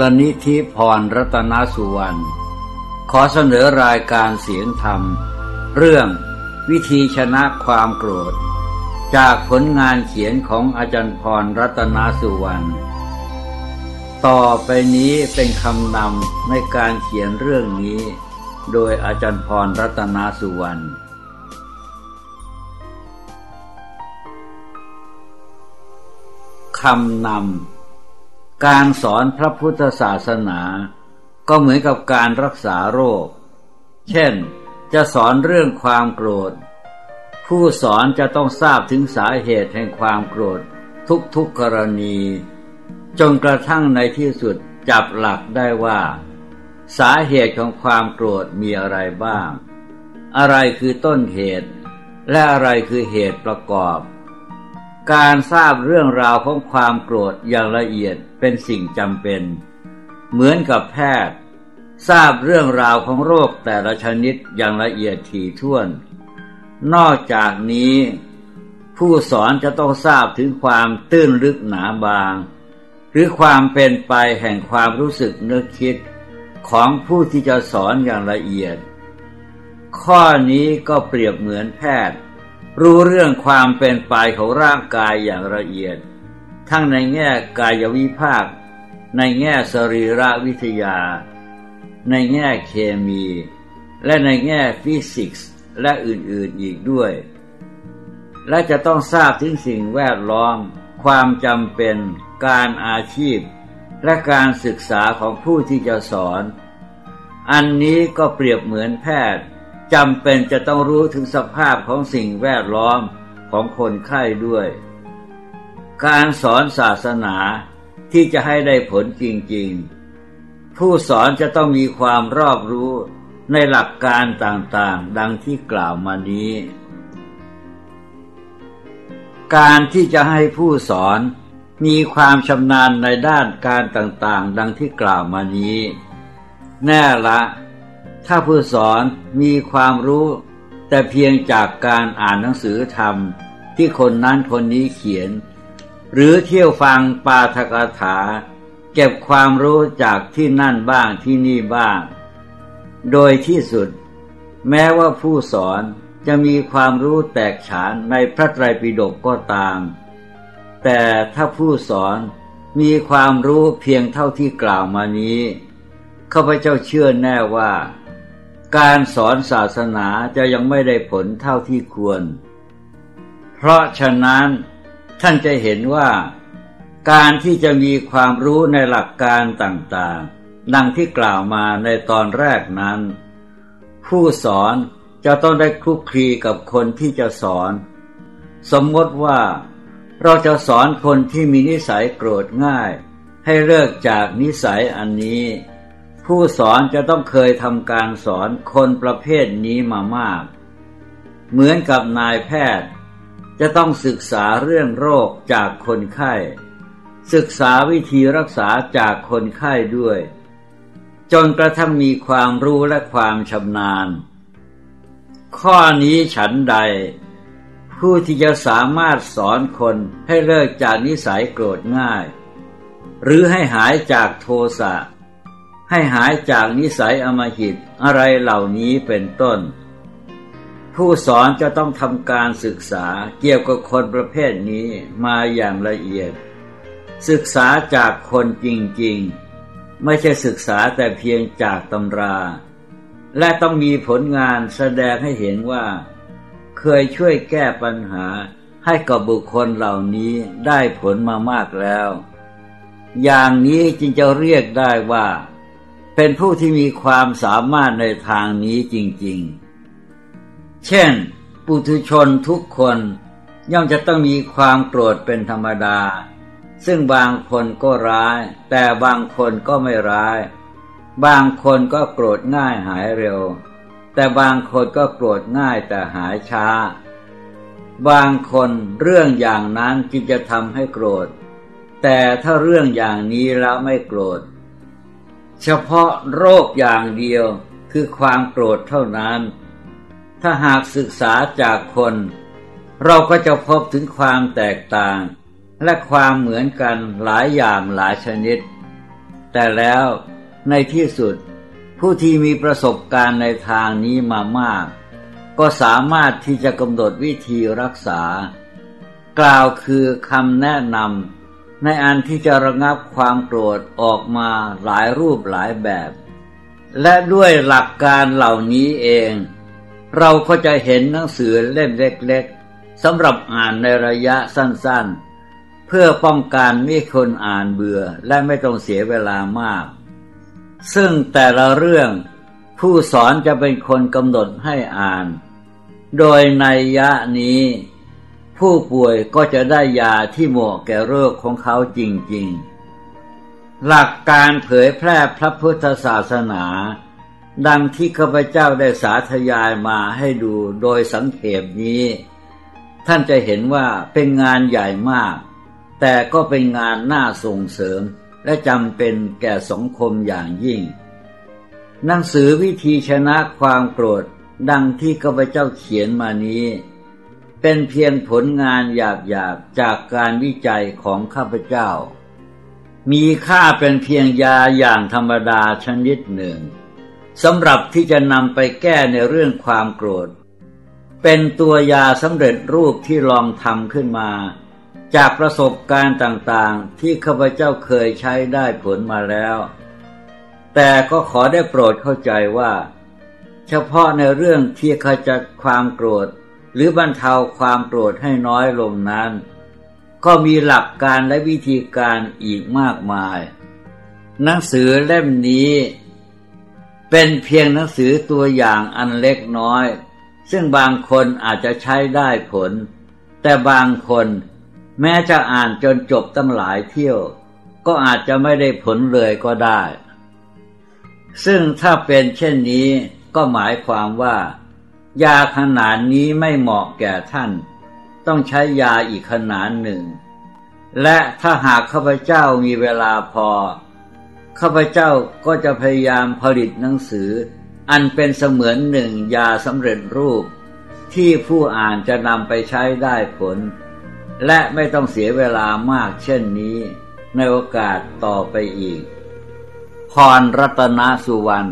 ลนิธิพรรัตนสุวรรณขอเสนอรายการเสียงธรรม เรื่องวิธีชนะความโกรธ จากผลงานเขียนของอาจารย์พรรัตนสุวรรณต่อไปนี้เป็นคำนำในการเขียนเรื่องนี้ โดยอาจารย์พรรัตนสุวรรณคำนำ การสอนพระพุทธศาสนา ก็เหมือนกับการรักษาโรค เช่น จะสอนเรื่องความโกรธ ผู้สอนจะต้องทราบถึงสาเหตุแห่งความโกรธทุกๆกรณี จนกระทั่งในที่สุดจับหลักได้ว่า สาเหตุของความโกรธมีอะไรบ้าง อะไรคือต้นเหตุ และอะไรคือเหตุประกอบ การทราบเรื่องราวของความโกรธอย่างละเอียด เป็นสิ่งจำเป็น เหมือนกับแพทย์ ทราบเรื่องราวของโรคแต่ละชนิดอย่างละเอียดถี่ถ้วน นอกจากนี้ ผู้สอนจะต้องทราบถึงความตื้นลึกหนาบาง หรือความเป็นไปแห่งความรู้สึกนึกคิดของผู้ที่จะสอนอย่างละเอียด ข้อนี้ก็เปรียบเหมือนแพทย์ รู้เรื่องความเป็นไปของร่างกายอย่างละเอียด ทั้งในแง่กายวิภาค ในแง่สรีรวิทยา ในแง่เคมี และในแง่ฟิสิกส์และอื่นๆอีกด้วย และจะต้องทราบถึงสิ่งแวดล้อม ความจำเป็น การอาชีพ และการศึกษาของผู้ที่จะสอน อันนี้ก็เปรียบเหมือนแพทย์จำเป็นจะต้องรู้ถึงสภาพของสิ่งแวดล้อมของคนไข้ด้วย การสอนศาสนาที่จะให้ได้ผลจริงๆ ผู้สอนจะต้องมีความรอบรู้ในหลักการต่างๆ ดังที่กล่าวมานี้ การที่จะให้ผู้สอนมีความชำนาญในด้านการต่างๆ ดังที่กล่าวมานี้ แน่ละ ถ้าผู้สอนมีความรู้ แต่เพียงจากการอ่านหนังสือธรรมที่คนนั้นคนนี้เขียน หรือเที่ยวฟังปาทกถา เก็บความรู้จากที่นั่นบ้างที่นี่บ้าง โดยที่สุด แม้ว่าผู้สอนจะมีความรู้แตกฉานในพระไตรปิฎกก็ตาม แต่ถ้าผู้สอนมีความรู้เพียงเท่าที่กล่าวมานี้ข้าพเจ้าเชื่อแน่ว่า การสอนศาสนาจะยังไม่ได้ผลเท่าที่ควร เพราะฉะนั้น ท่านจะเห็นว่า การที่จะมีความรู้ในหลักการต่างๆ ดังที่กล่าวมาในตอนแรกนั้น ผู้สอนจะต้องได้คลุกคลีกับคนที่จะสอน สมมติว่าเราจะสอนคนที่มีนิสัยโกรธง่าย ให้เลิกจากนิสัยอันนี้ ผู้สอนจะต้องเคยทำการสอนคนประเภทนี้มามาก เหมือนกับนายแพทย์ จะต้องศึกษาเรื่องโรคจากคนไข้ ศึกษาวิธีรักษาจากคนไข้ด้วย จนกระทั่งมีความรู้และความชำนาญ ข้อนี้ฉันใด ผู้ที่จะสามารถสอนคนให้เลิกจากนิสัยโกรธง่าย หรือให้หายจากโทสะให้หายจากนิสัยอมหิตอะไรเหล่านี้เป็นต้น ผู้สอนจะต้องทำการศึกษาเกี่ยวกับคนประเภทนี้มาอย่างละเอียด ศึกษาจากคนจริงๆ ไม่ใช่ศึกษาแต่เพียงจากตำรา และต้องมีผลงานแสดงให้เห็นว่า เคยช่วยแก้ปัญหาให้กับบุคคลเหล่านี้ได้ผลมามากแล้ว อย่างนี้จึงจะเรียกได้ว่า เป็นผู้ที่มีความสามารถในทางนี้จริง ๆ เช่น ปุถุชนทุกคนย่อมจะต้องมีความโกรธเป็นธรรมดา ซึ่งบางคนก็ร้าย แต่บางคนก็ไม่ร้าย บางคนก็โกรธง่ายหายเร็ว แต่บางคนก็โกรธง่ายแต่หายช้า บางคนเรื่องอย่างนั้นจึงจะทำให้โกรธ แต่ถ้าเรื่องอย่างนี้แล้วไม่โกรธ เฉพาะโรคอย่างเดียวคือความโกรธเท่านั้น ถ้าหากศึกษาจากคน เราก็จะพบถึงความแตกต่าง และความเหมือนกันหลายอย่างหลายชนิด แต่แล้วในที่สุด ผู้ที่มีประสบการณ์ในทางนี้มามาก ก็สามารถที่จะกำหนดวิธีรักษา กล่าวคือคำแนะนำในอันที่จะระงับความโกรธออกมาหลายรูปหลายแบบ และด้วยหลักการเหล่านี้เอง เราก็จะเห็นหนังสือเล่มเล็กๆสำหรับอ่านในระยะสั้นๆ เพื่อป้องกันไม่คนอ่านเบื่อและไม่ต้องเสียเวลามาก ซึ่งแต่ละเรื่องผู้สอนจะเป็นคนกำหนดให้อ่าน โดยในยะนี้ ผู้ป่วยก็จะได้ยาที่เหมาะแก่โรคของเขาจริงๆ หลักการเผยแพร่พระพุทธศาสนา ดังที่ข้าพเจ้าได้สาธยายมาให้ดูโดยสังเขปนี้ ท่านจะเห็นว่าเป็นงานใหญ่มาก แต่ก็เป็นงานน่าส่งเสริม และจำเป็นแก่สังคมอย่างยิ่ง หนังสือวิธีชนะความโกรธดังที่ข้าพเจ้าเขียนมานี้ เป็นเพียงผลงานหยาบๆจากการวิจัยของข้าพเจ้า มีค่าเป็นเพียงยาอย่างธรรมดาชนิดหนึ่ง สำหรับที่จะนำไปแก้ในเรื่องความโกรธ เป็นตัวยาสำเร็จรูปที่ลองทำขึ้นมา จากประสบการณ์ต่างๆ ที่ข้าพเจ้าเคยใช้ได้ผลมาแล้ว แต่ก็ขอได้โปรดเข้าใจว่า เฉพาะในเรื่องที่ขจัดความโกรธ หรือบรรเทาความโกรธให้น้อยลงนั้น ก็มีหลักการและวิธีการอีกมากมาย หนังสือเล่มนี้ เป็นเพียงหนังสือตัวอย่างอันเล็กน้อย ซึ่งบางคนอาจจะใช้ได้ผล แต่บางคนแม้จะอ่านจนจบตั้งหลายเที่ยว ก็อาจจะไม่ได้ผลเลยก็ได้ ซึ่งถ้าเป็นเช่นนี้ก็หมายความว่า ยาขนาดนี้ไม่เหมาะแก่ท่าน ต้องใช้ยาอีกขนาดหนึ่ง และถ้าหากข้าพเจ้ามีเวลาพอ ข้าพเจ้าก็จะพยายามผลิตหนังสือ อันเป็นเสมือนหนึ่งยาสำเร็จรูป ที่ผู้อ่านจะนำไปใช้ได้ผล และไม่ต้องเสียเวลามากเช่นนี้ ในโอกาสต่อไปอีก พรรัตนสุวรรณ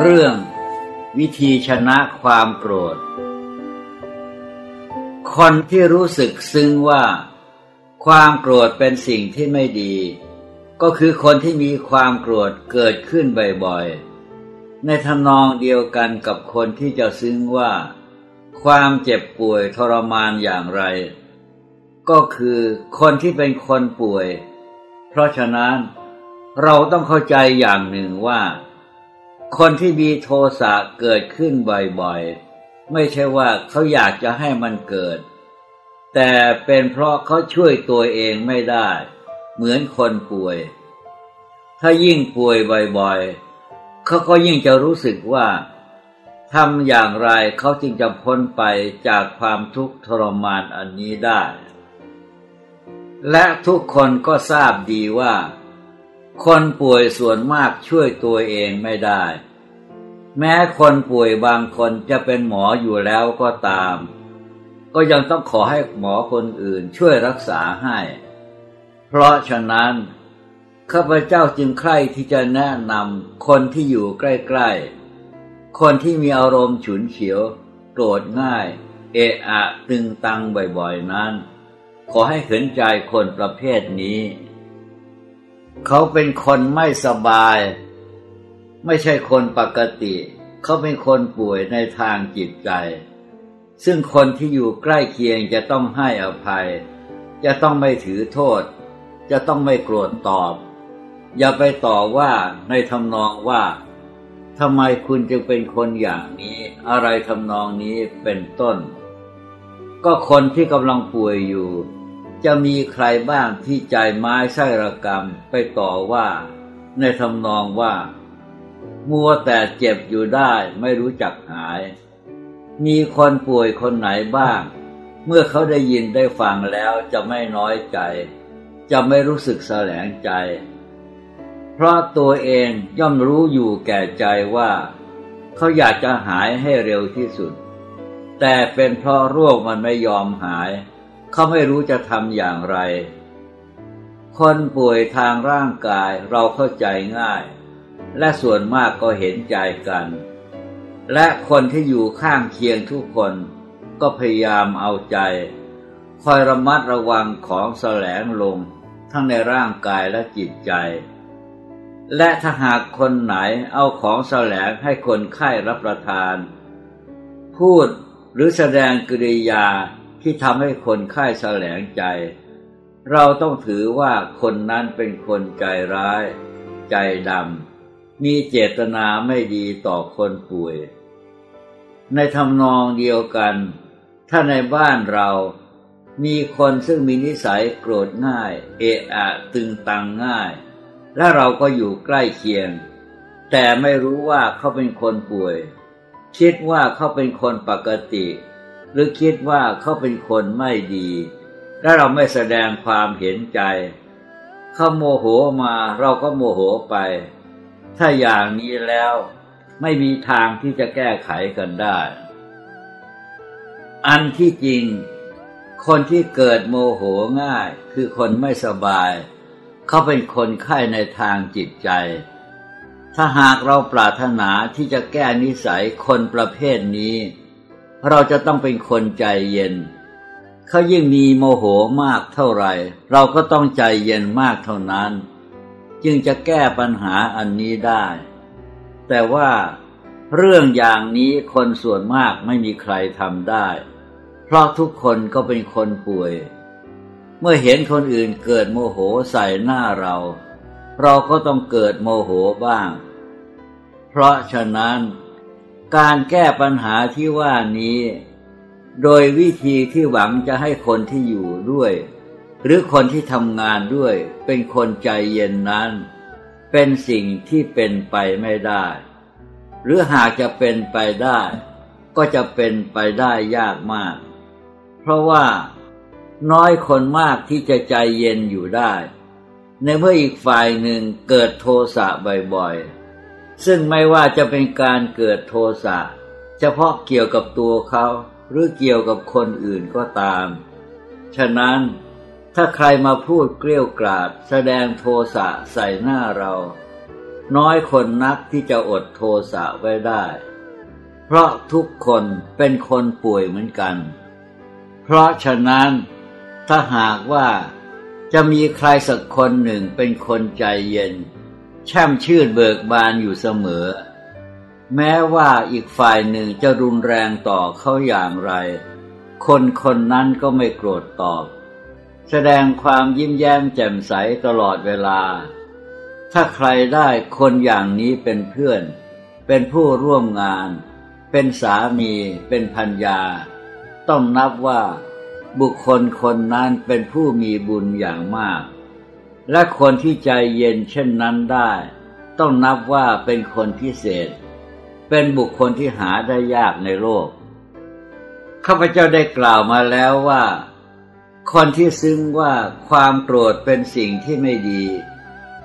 เรื่องวิธีชนะความโกรธ คนที่รู้สึกซึ้งว่า ความโกรธเป็นสิ่งที่ไม่ดี ก็คือคนที่มีความโกรธเกิดขึ้นบ่อยๆ ในทำนองเดียวกันกับคนที่จะซึ้งว่า ความเจ็บป่วยทรมานอย่างไร ก็คือคนที่เป็นคนป่วย เพราะฉะนั้นเราต้องเข้าใจอย่างหนึ่งว่า คนที่มีโทสะเกิดขึ้นบ่อยๆ ไม่ใช่ว่าเขาอยากจะให้มันเกิด แต่เป็นเพราะเขาช่วยตัวเองไม่ได้ เหมือนคนป่วย ถ้ายิ่งป่วยบ่อยๆเขาก็ยิ่งจะรู้สึกว่าทำอย่างไรเขาจึงจะพ้นไปจากความทุกข์ทรมานอันนี้ได้ และทุกคนก็ทราบดีว่า คนป่วยส่วนมากช่วยตัวเองไม่ได้ แม้คนป่วยบางคนจะเป็นหมออยู่แล้วก็ตาม ก็ยังต้องขอให้หมอคนอื่นช่วยรักษาให้ เพราะฉะนั้นข้าพเจ้าจึงใคร่ที่จะแนะนำคนที่อยู่ใกล้ ๆ คนที่มีอารมณ์ฉุนเฉียว โกรธง่าย เอะอะตึงตังบ่อยๆนั้น ขอให้เห็นใจคนประเภทนี้ เขาเป็นคนไม่สบาย ไม่ใช่คนปกติ เขาเป็นคนป่วยในทางจิตใจ ซึ่งคนที่อยู่ใกล้เคียงจะต้องให้อภัย จะต้องไม่ถือโทษ จะต้องไม่โกรธตอบ อย่าไปต่อว่าในทำนองว่าทำไมคุณจึงเป็นคนอย่างนี้ อะไรทำนองนี้เป็นต้น ก็คนที่กำลังป่วยอยู่ จะมีใครบ้างที่ใจไม้ไส้ระกรรมไปต่อว่า ในทำนองว่า มัวแต่เจ็บอยู่ได้ไม่รู้จักหาย มีคนป่วยคนไหนบ้าง เมื่อเขาได้ยินได้ฟังแล้วจะไม่น้อยใจ จะไม่รู้สึกแสลงใจ เพราะตัวเองย่อมรู้อยู่แก่ใจว่า เขาอยากจะหายให้เร็วที่สุด แต่เป็นเพราะโรคมันไม่ยอมหาย เขาไม่รู้จะทำอย่างไร คนป่วยทางร่างกายเราเข้าใจง่าย และส่วนมากก็เห็นใจกัน และคนที่อยู่ข้างเคียงทุกคนก็พยายามเอาใจ คอยระมัดระวังของแสลงลง ทั้งในร่างกายและจิตใจ และถ้าหากคนไหนเอาของแสลงให้คนไข้รับประทาน พูดหรือแสดงกิริยาที่ทำให้คนไข้แสลงใจ เราต้องถือว่าคนนั้นเป็นคนใจร้าย ใจดำ มีเจตนาไม่ดีต่อคนป่วย ในทำนองเดียวกัน ถ้าในบ้านเรามีคนซึ่งมีนิสัยโกรธง่าย เอะอะตึงตังง่าย และเราก็อยู่ใกล้เคียง แต่ไม่รู้ว่าเขาเป็นคนป่วย คิดว่าเขาเป็นคนปกติ หรือคิดว่าเขาเป็นคนไม่ดี และเราไม่แสดงความเห็นใจเขาโมโหมาเราก็โมโหไป ถ้าอย่างนี้แล้วไม่มีทางที่จะแก้ไขกันได้ อันที่จริง คนที่เกิดโมโหง่าย คือคนไม่สบาย เขาเป็นคนไข้ในทางจิตใจ ถ้าหากเราปรารถนาที่จะแก้นิสัยคนประเภทนี้ เราจะต้องเป็นคนใจเย็น เขายิ่งมีโมโหมากเท่าไหร่ เราก็ต้องใจเย็นมากเท่านั้น จึงจะแก้ปัญหาอันนี้ได้ แต่ว่าเรื่องอย่างนี้คนส่วนมากไม่มีใครทำได้ เพราะทุกคนก็เป็นคนป่วย เมื่อเห็นคนอื่นเกิดโมโหใส่หน้าเรา เราก็ต้องเกิดโมโหบ้าง เพราะฉะนั้นการแก้ปัญหาที่ว่านี้ โดยวิธีที่หวังจะให้คนที่อยู่ด้วย หรือคนที่ทำงานด้วยเป็นคนใจเย็นนั้น เป็นสิ่งที่เป็นไปไม่ได้ หรือหากจะเป็นไปได้ ก็จะเป็นไปได้ยากมาก เพราะว่าน้อยคนมากที่จะใจเย็นอยู่ได้ ในเมื่ออีกฝ่ายหนึ่งเกิดโทสะบ่อยๆ ซึ่งไม่ว่าจะเป็นการเกิดโทสะเฉพาะเกี่ยวกับตัวเขาหรือเกี่ยวกับคนอื่นก็ตาม ฉะนั้น ถ้าใครมาพูดเกลี้ยกล่อมแสดงโทสะใส่หน้าเรา น้อยคนนักที่จะอดโทสะไว้ได้ เพราะทุกคนเป็นคนป่วยเหมือนกัน เพราะฉะนั้นถ้าหากว่าจะมีใครสักคนหนึ่งเป็นคนใจเย็น แช่มชื่นเบิกบานอยู่เสมอ แม้ว่าอีกฝ่ายหนึ่งจะรุนแรงต่อเขาอย่างไร คนคนนั้นก็ไม่โกรธตอบ แสดงความยิ้มแย้มแจ่มใสตลอดเวลา ถ้าใครได้คนอย่างนี้เป็นเพื่อน เป็นผู้ร่วมงาน เป็นสามี เป็นพัญญาต้องนับว่าบุคคลคนนั้นเป็นผู้มีบุญอย่างมาก และคนที่ใจเย็นเช่นนั้นได้ ต้องนับว่าเป็นคนพิเศษ เป็นบุคคลที่หาได้ยากในโลกข้าพเจ้าได้กล่าวมาแล้วว่า คนที่ซึ้งว่าความโกรธเป็นสิ่งที่ไม่ดี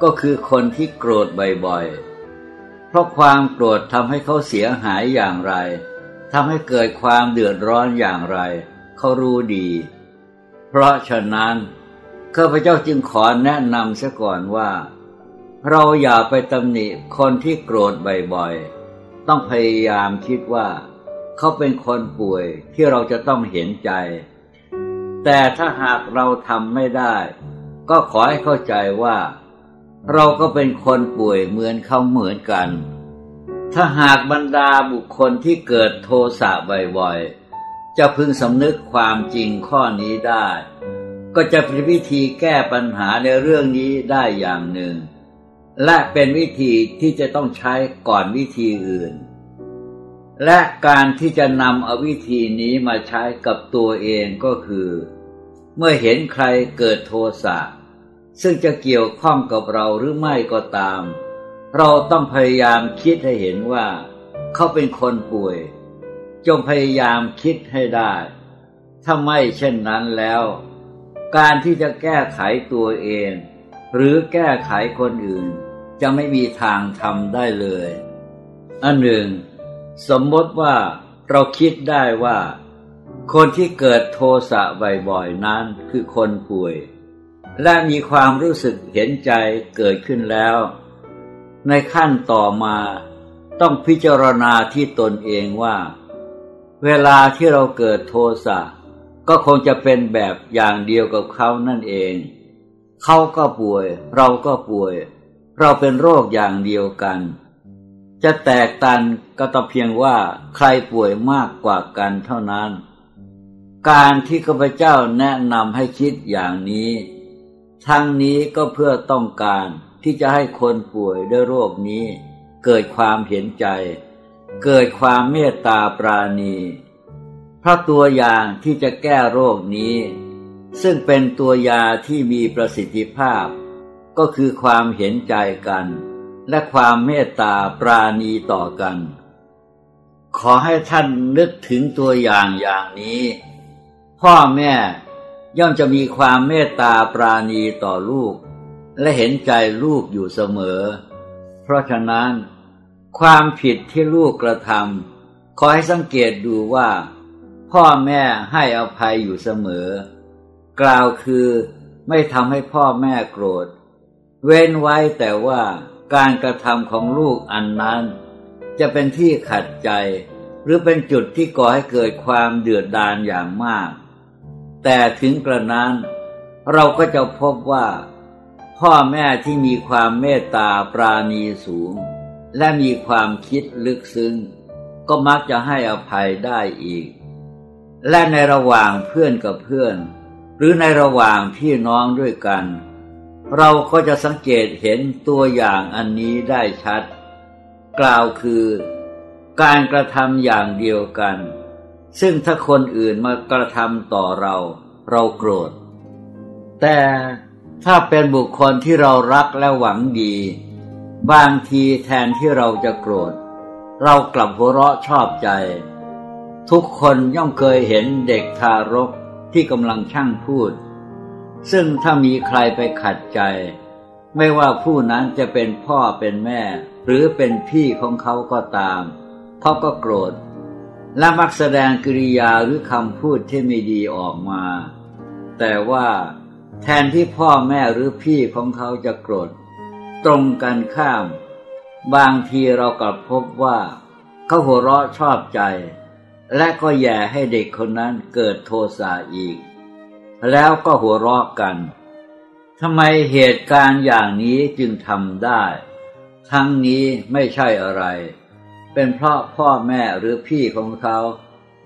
ก็คือคนที่โกรธบ่อยๆ เพราะความโกรธทำให้เขาเสียหายอย่างไรทำให้เกิดความเดือดร้อนอย่างไร เขารู้ดี เพราะฉะนั้นข้าพเจ้าจึงขอแนะนำเสียก่อนว่า เราอย่าไปตำหนิคนที่โกรธบ่อยๆ ต้องพยายามคิดว่า เขาเป็นคนป่วยที่เราจะต้องเห็นใจ แต่ถ้าหากเราทำไม่ได้ ก็ขอให้เข้าใจว่า เราก็เป็นคนป่วยเหมือนเขาเหมือนกัน ถ้าหากบรรดาบุคคลที่เกิดโทสะบ่อยๆ จะพึงสำนึกความจริงข้อนี้ได้ ก็จะเป็นวิธีแก้ปัญหาในเรื่องนี้ได้อย่างหนึ่ง และเป็นวิธีที่จะต้องใช้ก่อนวิธีอื่น และการที่จะนำเอาวิธีนี้มาใช้กับตัวเองก็คือ เมื่อเห็นใครเกิดโทสะซึ่งจะเกี่ยวข้องกับเราหรือไม่ก็ตาม เราต้องพยายามคิดให้เห็นว่า เขาเป็นคนป่วย จงพยายามคิดให้ได้ ถ้าไม่เช่นนั้นแล้ว การที่จะแก้ไขตัวเอง หรือแก้ไขคนอื่นจะไม่มีทางทำได้เลย อันหนึ่ง สมมติว่าเราคิดได้ว่า คนที่เกิดโทสะบ่อยๆนั้นคือคนป่วย และมีความรู้สึกเห็นใจเกิดขึ้นแล้ว ในขั้นต่อมาต้องพิจารณาที่ตนเองว่า เวลาที่เราเกิดโทสะก็คงจะเป็นแบบอย่างเดียวกับเขานั่นเอง เขาก็ป่วย เราก็ป่วย เราเป็นโรคอย่างเดียวกัน จะแตกตันก็ต้อเพียงว่าใครป่วยมากกว่ากันเท่านั้น การที่ข้าพเจ้าแนะนำให้คิดอย่างนี้ ทั้งนี้ก็เพื่อต้องการที่จะให้คนป่วยด้วยโรคนี้ เกิดความเห็นใจ เกิดความเมตตาปราณีพราะตัวอย่างที่จะแก้โรคนี้ ซึ่งเป็นตัวยาที่มีประสิทธิภาพ ก็คือความเห็นใจกัน และความเมตตาปราณีต่อกัน ขอให้ท่านนึกถึงตัวอย่างอย่างนี้ พ่อแม่ย่อมจะมีความเมตตาปราณีต่อลูก และเห็นใจลูกอยู่เสมอ เพราะฉะนั้น ความผิดที่ลูกกระทำขอให้สังเกตดูว่า พ่อแม่ให้อภัยอยู่เสมอ กล่าวคือไม่ทำให้พ่อแม่โกรธ เว้นไว้แต่ว่า การกระทำของลูกอันนั้น จะเป็นที่ขัดใจ หรือเป็นจุดที่ก่อให้เกิดความเดือดดาลอย่างมาก แต่ถึงกระนั้น เราก็จะพบว่า พ่อแม่ที่มีความเมตตาปราณีสูง และมีความคิดลึกซึ้ง ก็มักจะให้อภัยได้อีก และในระหว่างเพื่อนกับเพื่อน หรือในระหว่างพี่น้องด้วยกัน เราก็จะสังเกตเห็นตัวอย่างอันนี้ได้ชัด กล่าวคือ การกระทำอย่างเดียวกัน ซึ่งถ้าคนอื่นมากระทำต่อเรา เราโกรธ แต่ถ้าเป็นบุคคลที่เรารักและหวังดี บางทีแทนที่เราจะโกรธ เรากลับหัวเราะชอบใจ ทุกคนย่อมเคยเห็นเด็กทารกที่กำลังช่างพูด ซึ่งถ้ามีใครไปขัดใจ ไม่ว่าผู้นั้นจะเป็นพ่อเป็นแม่ หรือเป็นพี่ของเขาก็ตามเขาก็โกรธ และมักแสดงกิริยาหรือคำพูดที่ไม่ดีออกมา แต่ว่าแทนที่พ่อแม่หรือพี่ของเขาจะโกรธ ตรงกันข้าม บางทีเรากลับพบว่า เขาหัวเราะชอบใจ และก็แย่ให้เด็กคนนั้นเกิดโทสะอีก แล้วก็หัวเราะกันทำไมเหตุการณ์อย่างนี้จึงทำได้ ทั้งนี้ไม่ใช่อะไร เป็นเพราะพ่อแม่หรือพี่ของเขา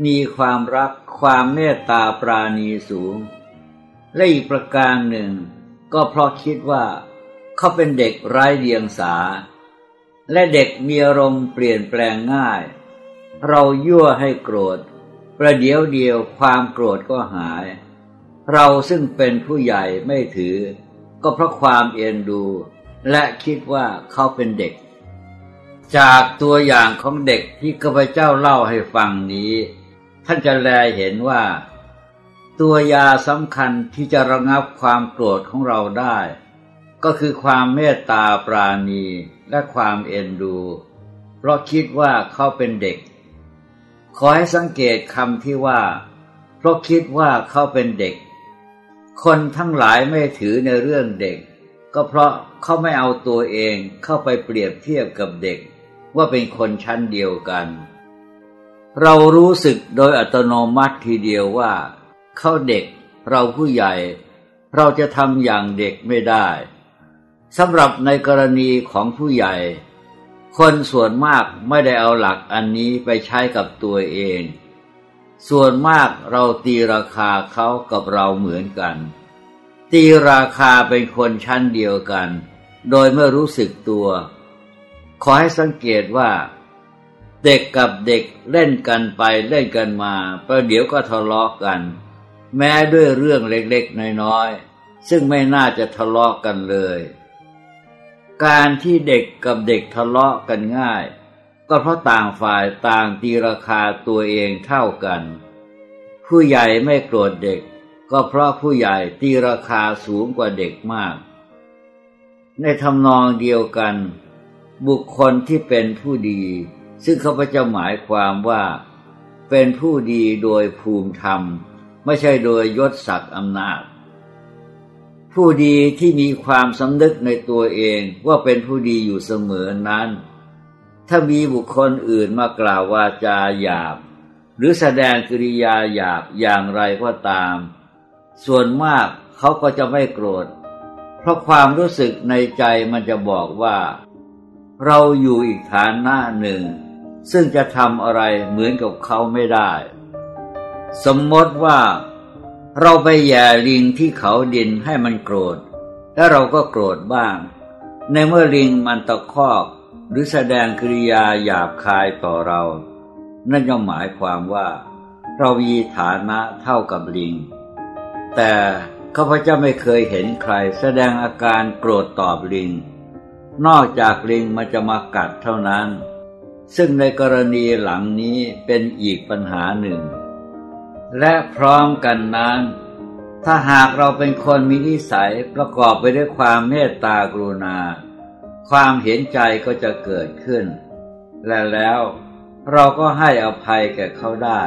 มีความรักความเมตตาปราณีสูง และอีกประการหนึ่ง ก็เพราะคิดว่า เขาเป็นเด็กไร้เดียงสา และเด็กมีอารมณ์เปลี่ยนแปลงง่าย เรายั่วให้โกรธ ประเดี๋ยวเดียวความโกรธก็หาย เราซึ่งเป็นผู้ใหญ่ไม่ถือ ก็เพราะความเอ็นดู และคิดว่าเขาเป็นเด็ก จากตัวอย่างของเด็กที่ข้าพเจ้าเล่าให้ฟังนี้ ท่านจะแลเห็นว่า ตัวยาสำคัญที่จะระงับความโกรธของเราได้ ก็คือความเมตตาปราณีและความเอ็นดู เพราะคิดว่าเขาเป็นเด็ก ขอให้สังเกตคำที่ว่า เพราะคิดว่าเขาเป็นเด็ก คนทั้งหลายไม่ถือในเรื่องเด็ก ก็เพราะเขาไม่เอาตัวเองเข้าไปเปรียบเทียบกับเด็ก ว่าเป็นคนชั้นเดียวกัน เรารู้สึกโดยอัตโนมัติทีเดียวว่าเขาเด็กเราผู้ใหญ่ เราจะทำอย่างเด็กไม่ได้สำหรับในกรณีของผู้ใหญ่ คนส่วนมากไม่ได้เอาหลักอันนี้ไปใช้กับตัวเอง ส่วนมากเราตีราคาเขากับเราเหมือนกัน ตีราคาเป็นคนชั้นเดียวกัน โดยไม่รู้สึกตัว ขอให้สังเกตว่า เด็กกับเด็กเล่นกันไปเล่นกันมาประเดี๋ยวก็ทะเลาะกกัน แม้ด้วยเรื่องเล็กๆน้อยๆซึ่งไม่น่าจะทะเลาะกกันเลย การที่เด็กกับเด็กทะเลาะกันง่าย ก็เพราะต่างฝ่ายต่างตีราคาตัวเองเท่ากัน ผู้ใหญ่ไม่โกรธเด็ก ก็เพราะผู้ใหญ่ตีราคาสูงกว่าเด็กมาก ในทำนองเดียวกัน บุคคลที่เป็นผู้ดี ซึ่งเขาพเจ้าหมายความว่า เป็นผู้ดีโดยภูมิธรรม ไม่ใช่โดยยศศักดิ์อำนาจ ผู้ดีที่มีความสำนึกในตัวเองว่าเป็นผู้ดีอยู่เสมอนั้น ถ้ามีบุคคลอื่นมากล่าววาจาหยาบ หรือแสดงกิริยาหยาบอย่างไรก็ตาม ส่วนมากเขาก็จะไม่โกรธ เพราะความรู้สึกในใจมันจะบอกว่า เราอยู่อีกฐานะหนึ่ง ซึ่งจะทำอะไรเหมือนกับเขาไม่ได้ สมมติว่าเราไปแย่ลิงที่เขาดินให้มันโกรธ และเราก็โกรธบ้าง ในเมื่อลิงมันตะคอก หรือแสดงกิริยาหยาบคายต่อเรา นั่นย่อมหมายความว่า เรามีฐานะเท่ากับลิง แต่ข้าพเจ้าไม่เคยเห็นใครแสดงอาการโกรธตอบลิง นอกจากลิงมันจะมากัดเท่านั้น ซึ่งในกรณีหลังนี้เป็นอีกปัญหาหนึ่ง และพร้อมกันนั้น ถ้าหากเราเป็นคนมีนิสัยประกอบไปด้วยความเมตตากรุณา ความเห็นใจก็จะเกิดขึ้น และแล้วเราก็ให้อภัยแก่เขาได้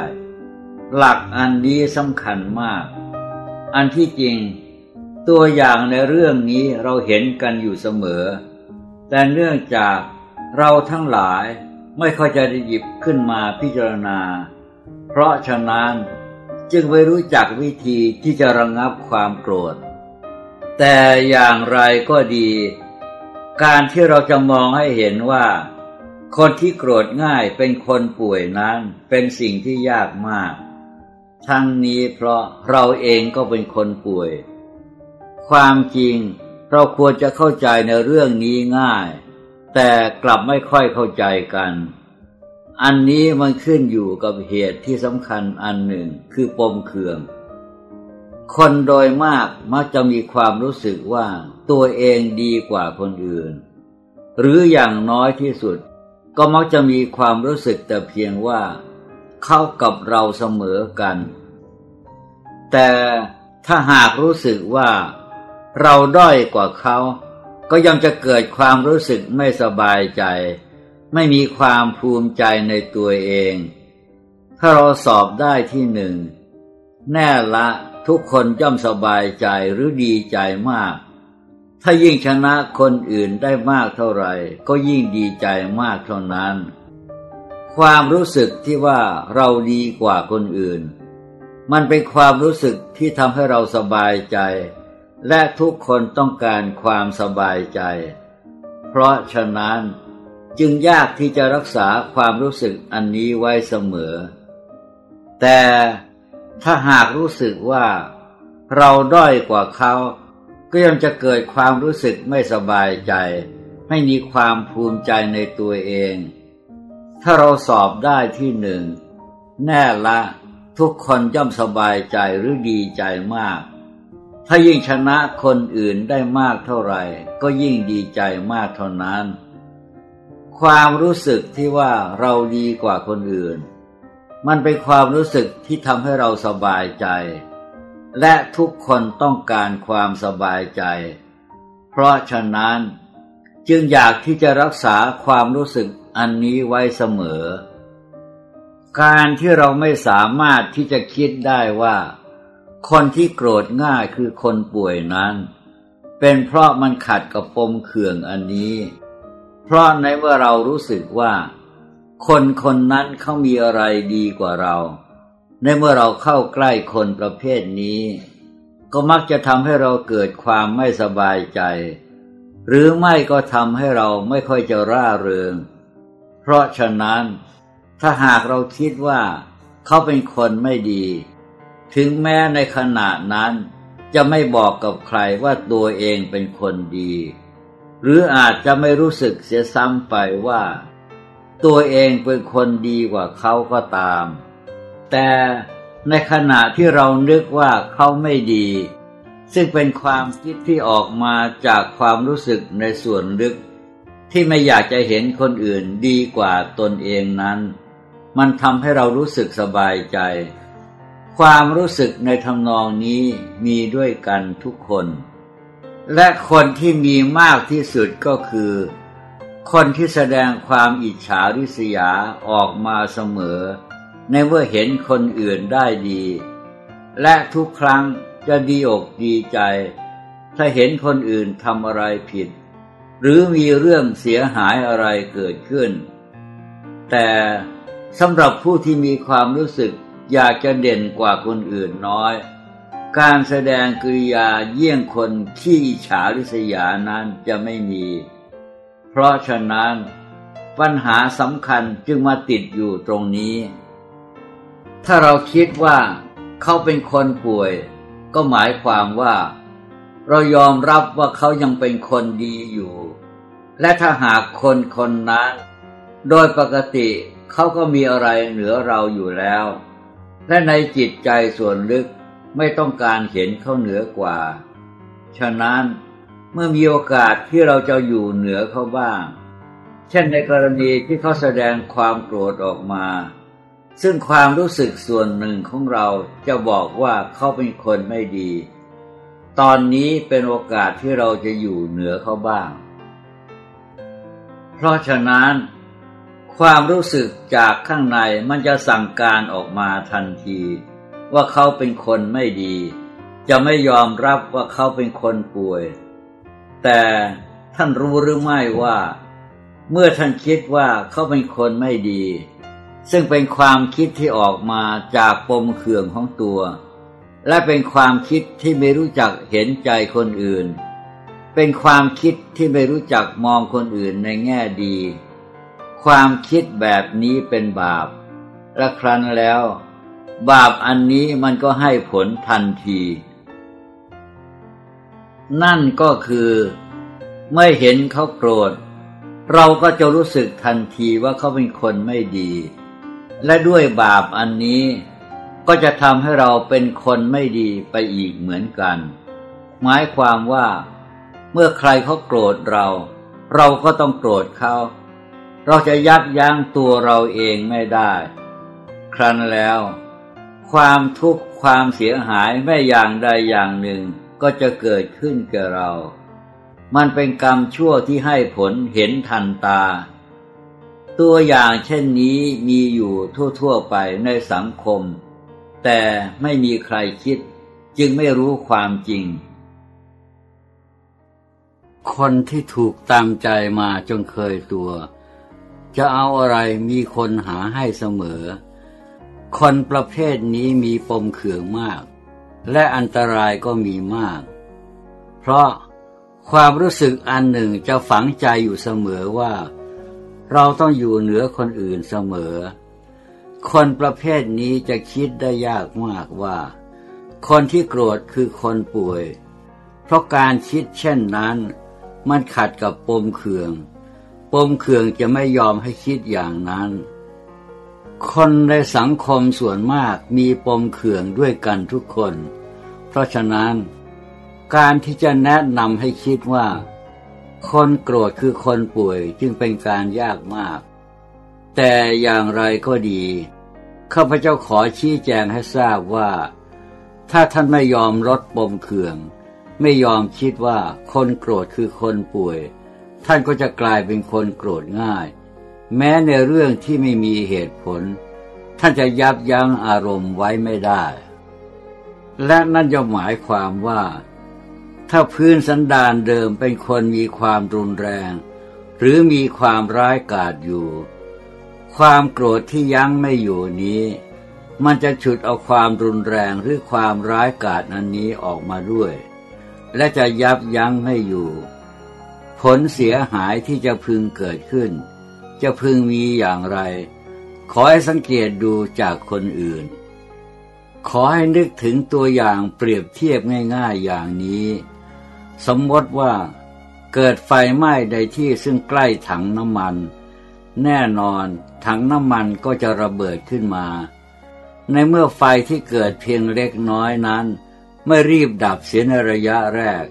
หลักอันนี้สำคัญมาก อันที่จริง ตัวอย่างในเรื่องนี้เราเห็นกันอยู่เสมอ แต่เนื่องจากเราทั้งหลายไม่ค่อยจะได้หยิบขึ้นมาพิจารณา เพราะฉะนั้นจึงไม่รู้จักวิธีที่จะระงงับความโกรธ แต่อย่างไรก็ดี การที่เราจะมองให้เห็นว่า คนที่โกรธง่ายเป็นคนป่วยนั้นเป็นสิ่งที่ยากมาก ทั้งนี้เพราะเราเองก็เป็นคนป่วย ความจริงเราควรจะเข้าใจในเรื่องนี้ง่าย แต่กลับไม่ค่อยเข้าใจกัน อันนี้มันขึ้นอยู่กับเหตุที่สำคัญอันหนึ่งคือปมเคือง คนโดยมากมักจะมีความรู้สึกว่าตัวเองดีกว่าคนอื่น หรืออย่างน้อยที่สุด ก็มักจะมีความรู้สึกแต่เพียงว่า เข้ากับเราเสมอกัน แต่ถ้าหากรู้สึกว่า เราด้อยกว่าเขา ก็ยังจะเกิดความรู้สึกไม่สบายใจ ไม่มีความภูมิใจในตัวเอง ถ้าเราสอบได้ที่หนึ่งแน่ละ ทุกคนย่อมสบายใจหรือดีใจมาก ถ้ายิ่งชนะคนอื่นได้มากเท่าไหร่ ก็ยิ่งดีใจมากเท่านั้น ความรู้สึกที่ว่าเราดีกว่าคนอื่น มันเป็นความรู้สึกที่ทำให้เราสบายใจ และทุกคนต้องการความสบายใจ เพราะฉะนั้นจึงยากที่จะรักษาความรู้สึกอันนี้ไว้เสมอ แต่ ถ้าหากรู้สึกว่าเราด้อยกว่าเขา ก็ยังจะเกิดความรู้สึกไม่สบายใจ ไม่มีความภูมิใจในตัวเอง ถ้าเราสอบได้ที่หนึ่ง แน่ละทุกคนย่อมสบายใจหรือดีใจมาก ถ้ายิ่งชนะคนอื่นได้มากเท่าไหร่ ก็ยิ่งดีใจมากเท่านั้น ความรู้สึกที่ว่าเราดีกว่าคนอื่น มันเป็นความรู้สึกที่ทำให้เราสบายใจ และทุกคนต้องการความสบายใจ เพราะฉะนั้นจึงอยากที่จะรักษาความรู้สึกอันนี้ไว้เสมอ การที่เราไม่สามารถที่จะคิดได้ว่า คนที่โกรธง่ายคือคนป่วยนั้น เป็นเพราะมันขัดกับปมเขื่องอันนี้ เพราะในเมื่อเรารู้สึกว่า คนคนนั้นเขามีอะไรดีกว่าเรา ในเมื่อเราเข้าใกล้คนประเภทนี้ ก็มักจะทำให้เราเกิดความไม่สบายใจ หรือไม่ก็ทำให้เราไม่ค่อยจะร่าเริง เพราะฉะนั้นถ้าหากเราคิดว่า เขาเป็นคนไม่ดี ถึงแม้ในขณะนั้นจะไม่บอกกับใครว่าตัวเองเป็นคนดี หรืออาจจะไม่รู้สึกเสียซ้ำไปว่า ตัวเองเป็นคนดีกว่าเขาก็ตาม แต่ในขณะที่เรานึกว่าเขาไม่ดี ซึ่งเป็นความคิดที่ออกมาจากความรู้สึกในส่วนลึก ที่ไม่อยากจะเห็นคนอื่นดีกว่าตนเองนั้น มันทำให้เรารู้สึกสบายใจ ความรู้สึกในทำนองนี้มีด้วยกันทุกคน และคนที่มีมากที่สุดก็คือ คนที่แสดงความอิจฉาริษยาออกมาเสมอ ในเมื่อเห็นคนอื่นได้ดี และทุกครั้งจะดีอกดีใจ ถ้าเห็นคนอื่นทำอะไรผิด หรือมีเรื่องเสียหายอะไรเกิดขึ้น แต่สำหรับผู้ที่มีความรู้สึกอยากจะเด่นกว่าคนอื่นน้อย การแสดงกริยาเยี่ยงคนขี้อิจฉาริษยานั้นจะไม่มี เพราะฉะนั้น ปัญหาสำคัญจึงมาติดอยู่ตรงนี้ ถ้าเราคิดว่าเขาเป็นคนป่วย ก็หมายความว่า เรายอมรับว่าเขายังเป็นคนดีอยู่ และถ้าหากคนคนนั้น โดยปกติเขาก็มีอะไรเหนือเราอยู่แล้ว และในจิตใจส่วนลึกไม่ต้องการเห็นเขาเหนือกว่า ฉะนั้น เมื่อมีโอกาสที่เราจะอยู่เหนือเขาบ้าง เช่นในกรณีที่เขาแสดงความโกรธออกมา ซึ่งความรู้สึกส่วนหนึ่งของเราจะบอกว่าเขาเป็นคนไม่ดี ตอนนี้เป็นโอกาสที่เราจะอยู่เหนือเขาบ้าง เพราะฉะนั้น ความรู้สึกจากข้างในมันจะสั่งการออกมาทันที ว่าเขาเป็นคนไม่ดี จะไม่ยอมรับว่าเขาเป็นคนป่วย แต่ท่านรู้หรือไม่ว่า เมื่อท่านคิดว่าเขาเป็นคนไม่ดี ซึ่งเป็นความคิดที่ออกมาจากปมเขื่องของตัว และเป็นความคิดที่ไม่รู้จักเห็นใจคนอื่น เป็นความคิดที่ไม่รู้จักมองคนอื่นในแง่ดี ความคิดแบบนี้เป็นบาป และครั้นแล้ว บาปอันนี้มันก็ให้ผลทันที นั่นก็คือ เมื่อเห็นเขาโกรธ เราก็จะรู้สึกทันทีว่าเขาเป็นคนไม่ดี และด้วยบาปอันนี้ก็จะทำให้เราเป็นคนไม่ดีไปอีกเหมือนกัน หมายความว่า เมื่อใครเขาโกรธเรา เราก็ต้องโกรธเขา เราจะยับยั้งตัวเราเองไม่ได้ ครั้นแล้ว ความทุกข์ความเสียหายไม่อย่างใดอย่างหนึ่ง ก็จะเกิดขึ้นแก่เรา มันเป็นกรรมชั่วที่ให้ผลเห็นทันตา ตัวอย่างเช่นนี้มีอยู่ทั่วๆไปในสังคม แต่ไม่มีใครคิดจึงไม่รู้ความจริง คนที่ถูกตามใจมาจนเคยตัว จะเอาอะไรมีคนหาให้เสมอ คนประเภทนี้มีปมเขื่องมาก และอันตรายก็มีมาก เพราะความรู้สึกอันหนึ่งจะฝังใจอยู่เสมอว่า เราต้องอยู่เหนือคนอื่นเสมอ คนประเภทนี้จะคิดได้ยากมากว่า คนที่โกรธคือคนป่วย เพราะการคิดเช่นนั้น มันขัดกับปมเขื่อง ปมเคืองจะไม่ยอมให้คิดอย่างนั้น คนในสังคมส่วนมากมีปมเคืองด้วยกันทุกคน เพราะฉะนั้น การที่จะแนะนำให้คิดว่า คนโกรธคือคนป่วยจึงเป็นการยากมาก แต่อย่างไรก็ดีข้าพเจ้าขอชี้แจงให้ทราบว่า ถ้าท่านไม่ยอมลดปมเคือง ไม่ยอมคิดว่าคนโกรธคือคนป่วย ท่านก็จะกลายเป็นคนโกรธง่าย แม้ในเรื่องที่ไม่มีเหตุผล ท่านจะยับยั้งอารมณ์ไว้ไม่ได้ และนั่นจะหมายความว่า ถ้าพื้นสันดานเดิมเป็นคนมีความรุนแรง หรือมีความร้ายกาจอยู่ ความโกรธที่ยั้งไม่อยู่นี้ มันจะฉุดเอาความรุนแรงหรือความร้ายกาจนั้นนี้ออกมาด้วย และจะยับยั้งไม่อยู่ ผลเสียหายที่จะพึงเกิดขึ้น จะพึงมีอย่างไร ขอให้สังเกตดูจากคนอื่น ขอให้นึกถึงตัวอย่างเปรียบเทียบง่ายๆอย่างนี้ สมมติว่าเกิดไฟไหม้ในที่ซึ่งใกล้ถังน้ำมัน แน่นอนถังน้ำมันก็จะระเบิดขึ้นมา ในเมื่อไฟที่เกิดเพียงเล็กน้อยนั้น ไม่รีบดับเสียในระยะแรก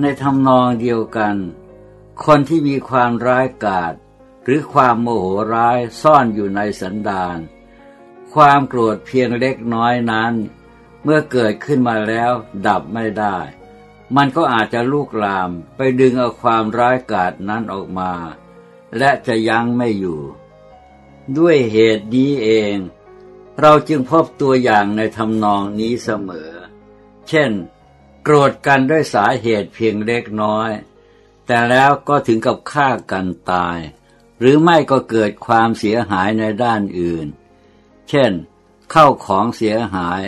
ในทำนองเดียวกัน คนที่มีความร้ายกาจ รือความโมโหร้ายซ่อนอยู่ในสันดาน ความโกรธเพียงเล็กน้อยนั้น เมื่อเกิดขึ้นมาแล้วดับไม่ได้ มันก็อาจจะลุกลามไปดึงเอาความร้ายกาจนั้นออกมา และจะยั้งไม่อยู่ ด้วยเหตุนี้เอง เราจึงพบตัวอย่างในทำนองนี้เสมอ เช่น โกรธกันด้วยสาเหตุเพียงเล็กน้อย แต่แล้วก็ถึงกับฆ่ากันตาย หรือไม่ก็เกิดความเสียหายในด้านอื่น เช่น เข้าของเสียหาย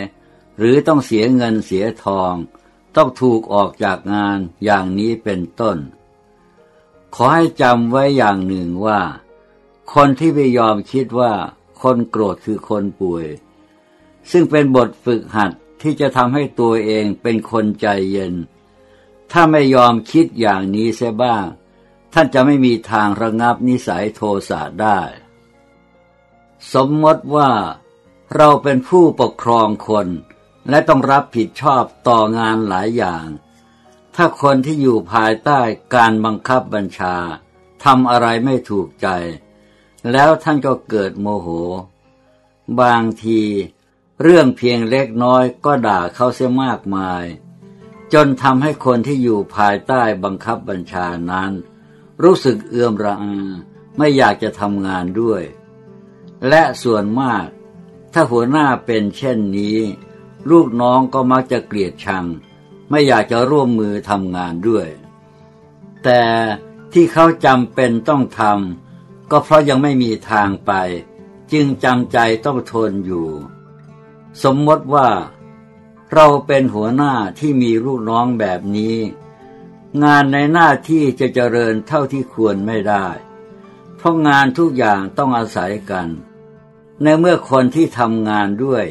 หรือต้องเสียเงินเสียทอง ต้องถูกออกจากงานอย่างนี้เป็นต้น ขอให้จำไว้อย่างหนึ่งว่า คนที่ไม่ยอมคิดว่าคนโกรธคือคนป่วย ซึ่งเป็นบทฝึกหัดที่จะทำให้ตัวเองเป็นคนใจเย็น ถ้าไม่ยอมคิดอย่างนี้เสียบ้าง ท่านจะไม่มีทางระงับนิสัยโทสะได้ สมมติว่าเราเป็นผู้ปกครองคนและต้องรับผิดชอบต่องานหลายอย่าง ถ้าคนที่อยู่ภายใต้การบังคับบัญชาทำอะไรไม่ถูกใจ แล้วท่านก็เกิดโมโห บางที เรื่องเพียงเล็กน้อยก็ด่าเขาเสียมากมาย จนทำให้คนที่อยู่ภายใต้บังคับบัญชานั้น รู้สึกเอื้อมระอาไม่อยากจะทำงานด้วย และส่วนมาก ถ้าหัวหน้าเป็นเช่นนี้ ลูกน้องก็มักจะเกลียดชัง ไม่อยากจะร่วมมือทำงานด้วย แต่ที่เขาจำเป็นต้องทำก็เพราะยังไม่มีทางไป จึงจำใจต้องทนอยู่ สมมติว่า เราเป็นหัวหน้าที่มีลูกน้องแบบนี้ งานในหน้าที่จะเจริญเท่าที่ควรไม่ได้ เพราะงานทุกอย่างต้องอาศัยกัน ในเมื่อคนที่ทำงานด้วย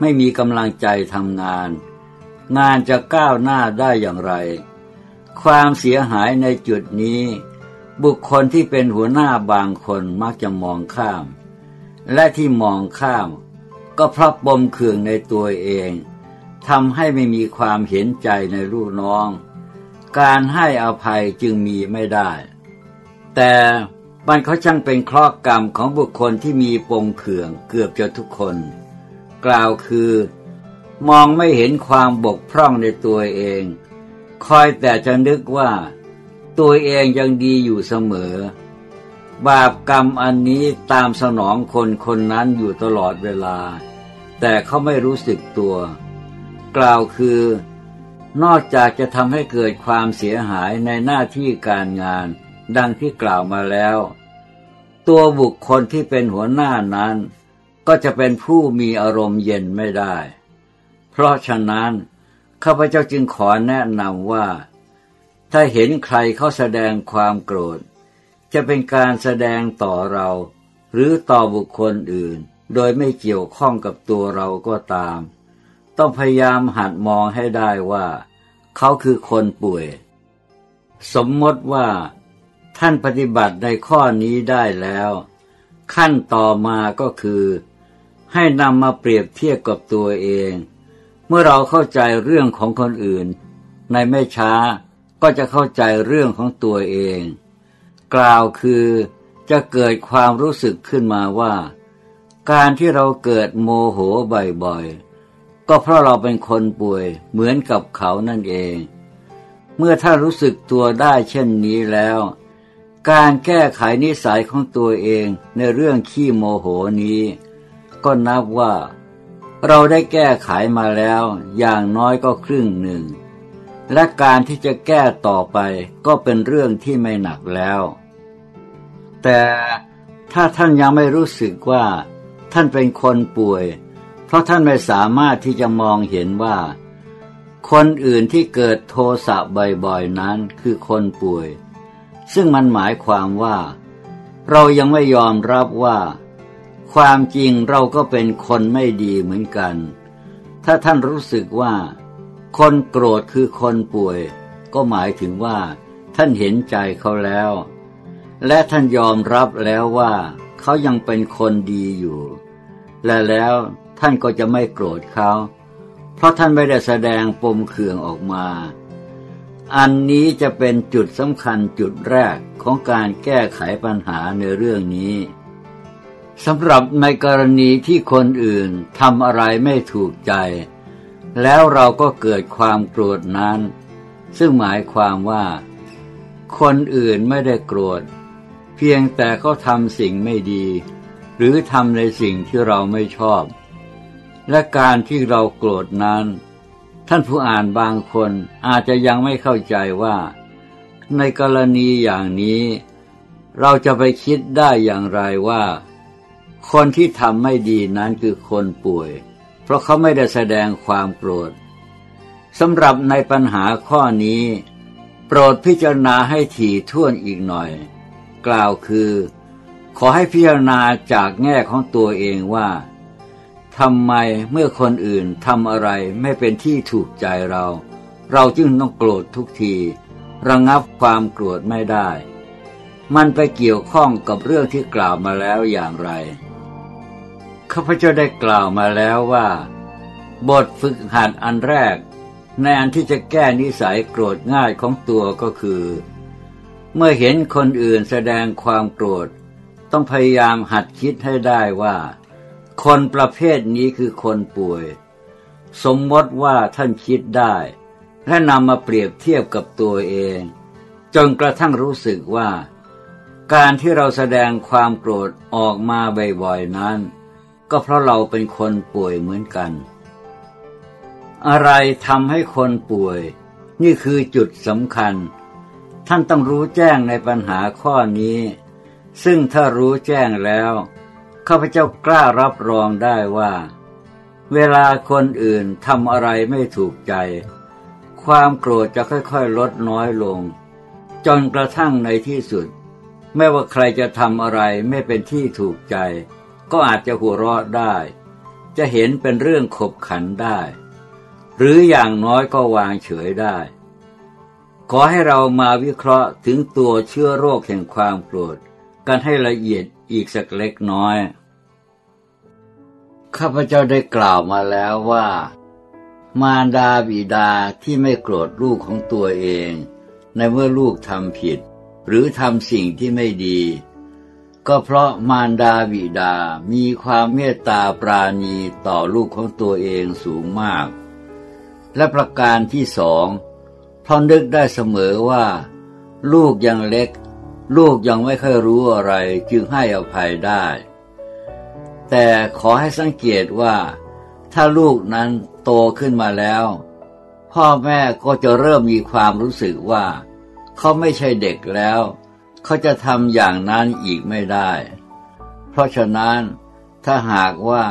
ไม่มีกำลังใจทำงาน งานจะก้าวหน้าได้อย่างไร ความเสียหายในจุดนี้ บุคคลที่เป็นหัวหน้าบางคนมักจะมองข้าม และที่มองข้าม ก็เพราะปมเคืองในตัวเองทำให้ไม่มีความเห็นใจในลูกน้อง การให้อภัยจึงมีไม่ได้ แต่มันเขาช่างเป็นครอกกรรมของบุคคลที่มีปมเคืองเกือบจะทุกคน กล่าวคือ มองไม่เห็นความบกพร่องในตัวเอง คอยแต่จะนึกว่า ตัวเองยังดีอยู่เสมอ บาปกรรมอันนี้ตามสนองคนคนนั้นอยู่ตลอดเวลา แต่เขาไม่รู้สึกตัว กล่าวคือ นอกจากจะทำให้เกิดความเสียหายในหน้าที่การงาน ดังที่กล่าวมาแล้ว ตัวบุคคลที่เป็นหัวหน้านั้น ก็จะเป็นผู้มีอารมณ์เย็นไม่ได้ เพราะฉะนั้นข้าพเจ้าจึงขอแนะนำว่า ถ้าเห็นใครเขาแสดงความโกรธ จะเป็นการแสดงต่อเรา หรือต่อบุคคลอื่น โดยไม่เกี่ยวข้องกับตัวเราก็ตาม ต้องพยายามหัดมองให้ได้ว่า เขาคือคนป่วย สมมติว่าท่านปฏิบัติในข้อนี้ได้แล้ว ขั้นต่อมาก็คือ ให้นำมาเปรียบเทียบกับตัวเอง เมื่อเราเข้าใจเรื่องของคนอื่น ในไม่ช้าก็จะเข้าใจเรื่องของตัวเอง กล่าวคือจะเกิดความรู้สึกขึ้นมาว่า การที่เราเกิดโมโหบ่อยๆ ก็เพราะเราเป็นคนป่วยเหมือนกับเขานั่นเอง เมื่อถ้านรู้สึกตัวได้เช่นนี้แล้ว การแก้ไขนิสัยของตัวเองในเรื่องขี้โมโหนี้ ก็นับว่า เราได้แก้ไขมาแล้วอย่างน้อยก็ครึ่งหนึ่ง และการที่จะแก้ต่อไปก็เป็นเรื่องที่ไม่หนักแล้ว แต่ถ้าท่านยังไม่รู้สึกว่า ท่านเป็นคนป่วย ราะท่านไม่สามารถที่จะมองเห็นว่า คนอื่นที่เกิดโทสะบ่อยๆนั้นคือคนป่วย ซึ่งมันหมายความว่า เรายังไม่ยอมรับว่า ความจริงเราก็เป็นคนไม่ดีเหมือนกัน ถ้าท่านรู้สึกว่า คนโกรธคือคนป่วย ก็หมายถึงว่า ท่านเห็นใจเขาแล้ว และท่านยอมรับแล้วว่า เขายังเป็นคนดีอยู่ และแล้ว ท่านก็จะไม่โกรธเขา เพราะท่านไม่ได้แสดงปมเขืองออกมา อันนี้จะเป็นจุดสำคัญจุดแรกของการแก้ไขปัญหาในเรื่องนี้สำหรับในกรณีที่คนอื่นทำอะไรไม่ถูกใจ แล้วเราก็เกิดความโกรธนั้น ซึ่งหมายความว่า คนอื่นไม่ได้โกรธ เพียงแต่เขาทำสิ่งไม่ดี หรือทำในสิ่งที่เราไม่ชอบ และการที่เราโกรธนั้น ท่านผู้อ่านบางคนอาจจะยังไม่เข้าใจว่า ในกรณีอย่างนี้ เราจะไปคิดได้อย่างไรว่า คนที่ทำไม่ดีนั้นคือคนป่วย เพราะเขาไม่ได้แสดงความโกรธสำหรับในปัญหาข้อนี้ โปรดพิจารณาให้ถี่ถ้วนอีกหน่อย กล่าวคือ ขอให้พิจารณาจากแง่ของตัวเองว่า ทำไมเมื่อคนอื่นทำอะไรไม่เป็นที่ถูกใจเรา เราจึงต้องโกรธทุกที ระงับความโกรธไม่ได้ มันไปเกี่ยวข้องกับเรื่องที่กล่าวมาแล้วอย่างไรข้าพเจ้าได้กล่าวมาแล้วว่า บทฝึกหัดอันแรก ในอันที่จะแก้นิสัยโกรธง่ายของตัวก็คือ เมื่อเห็นคนอื่นแสดงความโกรธ ต้องพยายามหัดคิดให้ได้ว่า คนประเภทนี้คือคนป่วย สมมติว่าท่านคิดได้ และนำมาเปรียบเทียบกับตัวเอง จนกระทั่งรู้สึกว่า การที่เราแสดงความโกรธออกมาบ่อยๆนั้น ก็เพราะเราเป็นคนป่วยเหมือนกัน อะไรทำให้คนป่วย นี่คือจุดสำคัญ ท่านต้องรู้แจ้งในปัญหาข้อนี้ ซึ่งถ้ารู้แจ้งแล้ว ข้าพเจ้ากล้ารับรองได้ว่า เวลาคนอื่นทำอะไรไม่ถูกใจ ความโกรธจะค่อยๆ ลดน้อยลง จนกระทั่งในที่สุด ไม่ว่าใครจะทำอะไรไม่เป็นที่ถูกใจ ก็อาจจะหัวเราะได้ จะเห็นเป็นเรื่องขบขันได้ หรืออย่างน้อยก็วางเฉยได้ ขอให้เรามาวิเคราะห์ถึงตัวเชื้อโรคแห่งความโกรธกันให้ละเอียด อีกสักเล็กน้อย ข้าพเจ้าได้กล่าวมาแล้วว่า มารดาบิดาที่ไม่โกรธลูกของตัวเอง ในเมื่อลูกทำผิด หรือทำสิ่งที่ไม่ดี ก็เพราะมารดาบิดามีความเมตตาปราณีต่อลูกของตัวเองสูงมาก และประการที่สองพราะนึกได้เสมอว่า ลูกยังเล็ก ลูกยังไม่ค่อยรู้อะไรจึงให้อภัยได้ แต่ขอให้สังเกตว่า ถ้าลูกนั้นโตขึ้นมาแล้ว พ่อแม่ก็จะเริ่มมีความรู้สึกว่า เขาไม่ใช่เด็กแล้ว เขาจะทำอย่างนั้นอีกไม่ได้ เพราะฉะนั้นถ้าหากว่า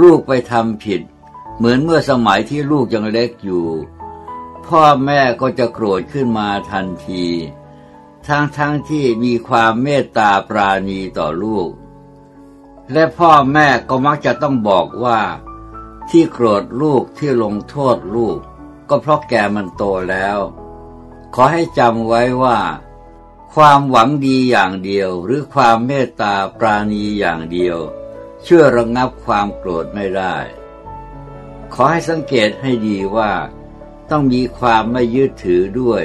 ลูกไปทำผิด เหมือนเมื่อสมัยที่ลูกยังเล็กอยู่ พ่อแม่ก็จะโกรธขึ้นมาทันที ทั้งทั้งที่มีความเมตตาปราณีต่อลูก และพ่อแม่ก็มักจะต้องบอกว่า ที่โกรธลูกที่ลงโทษลูก ก็เพราะแกมันโตแล้ว ขอให้จำไว้ว่า ความหวังดีอย่างเดียว หรือความเมตตาปราณีอย่างเดียว ช่วยระงับความโกรธไม่ได้ ขอให้สังเกตให้ดีว่า ต้องมีความไม่ยึดถือด้วย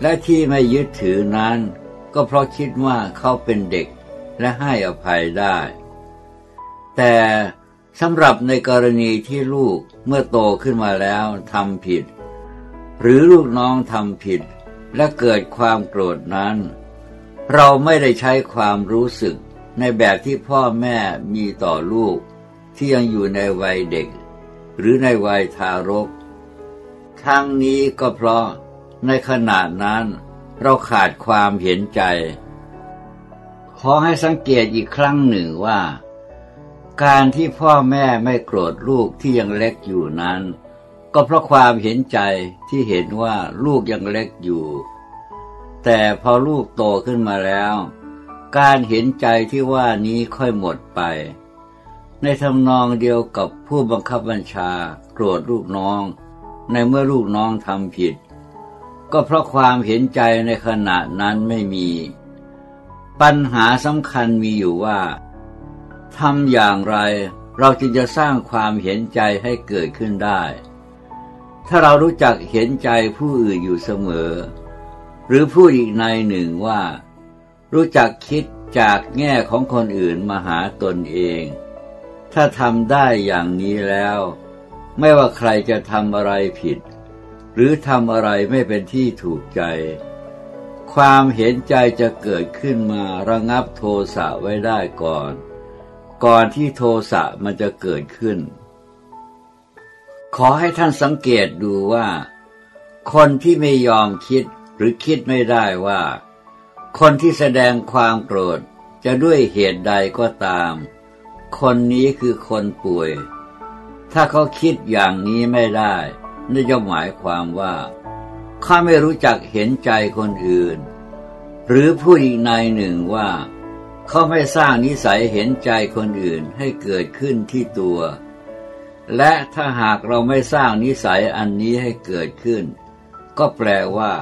และที่ไม่ยึดถือนั้น ก็เพราะคิดว่าเขาเป็นเด็กและให้อภัยได้ แต่สำหรับในกรณีที่ลูกเมื่อโตขึ้นมาแล้วทำผิด หรือลูกน้องทำผิดและเกิดความโกรธนั้น เราไม่ได้ใช้ความรู้สึกในแบบที่พ่อแม่มีต่อลูก ที่ยังอยู่ในวัยเด็ก หรือในวัยทารก ทั้งนี้ก็เพราะ ในขณะนั้นเราขาดความเห็นใจ ขอให้สังเกตอีกครั้งหนึ่งว่า การที่พ่อแม่ไม่โกรธลูกที่ยังเล็กอยู่นั้น ก็เพราะความเห็นใจที่เห็นว่าลูกยังเล็กอยู่ แต่พอลูกโตขึ้นมาแล้ว การเห็นใจที่ว่านี้ค่อยหมดไป ในทำนองเดียวกับผู้บังคับบัญชาโกรธลูกน้อง ในเมื่อลูกน้องทำผิด ก็เพราะความเห็นใจในขณะนั้นไม่มี ปัญหาสำคัญมีอยู่ว่าทำอย่างไรเราจึงจะสร้างความเห็นใจให้เกิดขึ้นได้ ถ้าเรารู้จักเห็นใจผู้อื่นอยู่เสมอ หรือพูดอีกในหนึ่งว่า รู้จักคิดจากแง่ของคนอื่นมาหาตนเอง ถ้าทำได้อย่างนี้แล้ว ไม่ว่าใครจะทำอะไรผิด หรือทำอะไรไม่เป็นที่ถูกใจ ความเห็นใจจะเกิดขึ้นมาระงับโทสะไว้ได้ก่อน ก่อนที่โทสะมันจะเกิดขึ้น ขอให้ท่านสังเกตดูว่า คนที่ไม่ยอมคิดหรือคิดไม่ได้ว่า คนที่แสดงความโกรธจะด้วยเหตุใดก็ตาม คนนี้คือคนป่วย ถ้าเขาคิดอย่างนี้ไม่ได้ นั่นจะหมายความว่าเขาไม่รู้จักเห็นใจคนอื่น หรือพูดอีกในหนึ่งว่า เขาไม่สร้างนิสัยเห็นใจคนอื่นให้เกิดขึ้นที่ตัว และถ้าหากเราไม่สร้างนิสัยอันนี้ให้เกิดขึ้น ก็แปลว่า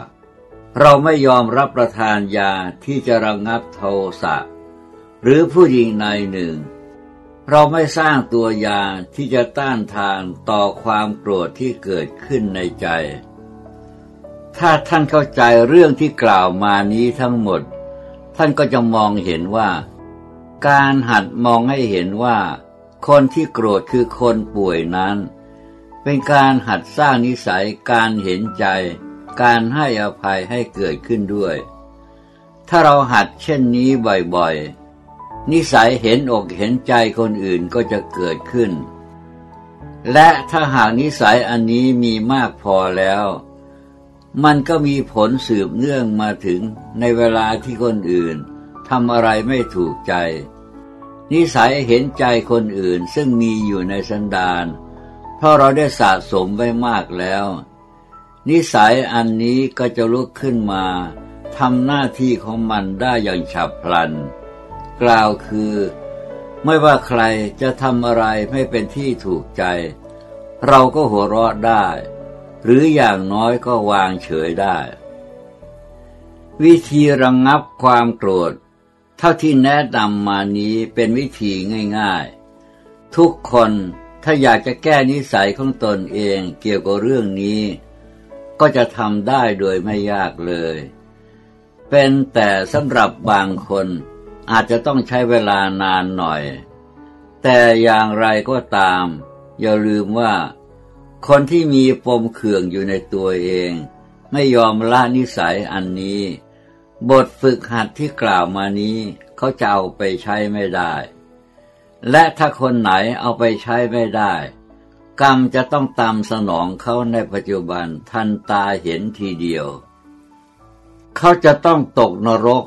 เราไม่ยอมรับประทานยาที่จะระงงับโทสะ หรือผู้หญิงในหนึ่ง เราไม่สร้างตัวยาที่จะต้านทานต่อความโกรธที่เกิดขึ้นในใจ ถ้าท่านเข้าใจเรื่องที่กล่าวมานี้ทั้งหมด ท่านก็จะมองเห็นว่า การหัดมองให้เห็นว่า คนที่โกรธคือคนป่วยนั้น เป็นการหัดสร้างนิสัยการเห็นใจ การให้อภัยให้เกิดขึ้นด้วย ถ้าเราหัดเช่นนี้บ่อยๆ นิสัยเห็นอกเห็นใจคนอื่นก็จะเกิดขึ้น และถ้าหากนิสัยอันนี้มีมากพอแล้ว มันก็มีผลสืบเนื่องมาถึงในเวลาที่คนอื่นทำอะไรไม่ถูกใจ นิสัยเห็นใจคนอื่นซึ่งมีอยู่ในสันดานเพราะเราได้สะสมไว้มากแล้ว นิสัยอันนี้ก็จะลุกขึ้นมาทำหน้าที่ของมันได้อย่างฉับพลัน กล่าวคือ ไม่ว่าใครจะทำอะไรไม่เป็นที่ถูกใจ เราก็หัวเราะได้ หรืออย่างน้อยก็วางเฉยได้ วิธีระงงับความโกรธ เท่าที่แนะนำมานี้เป็นวิธีง่าย ๆ ทุกคนถ้าอยากจะแก้นิสัยของตนเองเกี่ยวกับเรื่องนี้ ก็จะทำได้โดยไม่ยากเลย เป็นแต่สำหรับบางคน อาจจะต้องใช้เวลานานหน่อย แต่อย่างไรก็ตาม อย่าลืมว่า คนที่มีปมเขื่องอยู่ในตัวเอง ไม่ยอมละนิสัยอันนี้ บทฝึกหัดที่กล่าวมานี้เขาจะเอาไปใช้ไม่ได้ และถ้าคนไหนเอาไปใช้ไม่ได้ กรรมจะต้องตามสนองเขาในปัจจุบันทันตาเห็นทีเดียว เขาจะต้องตกนรก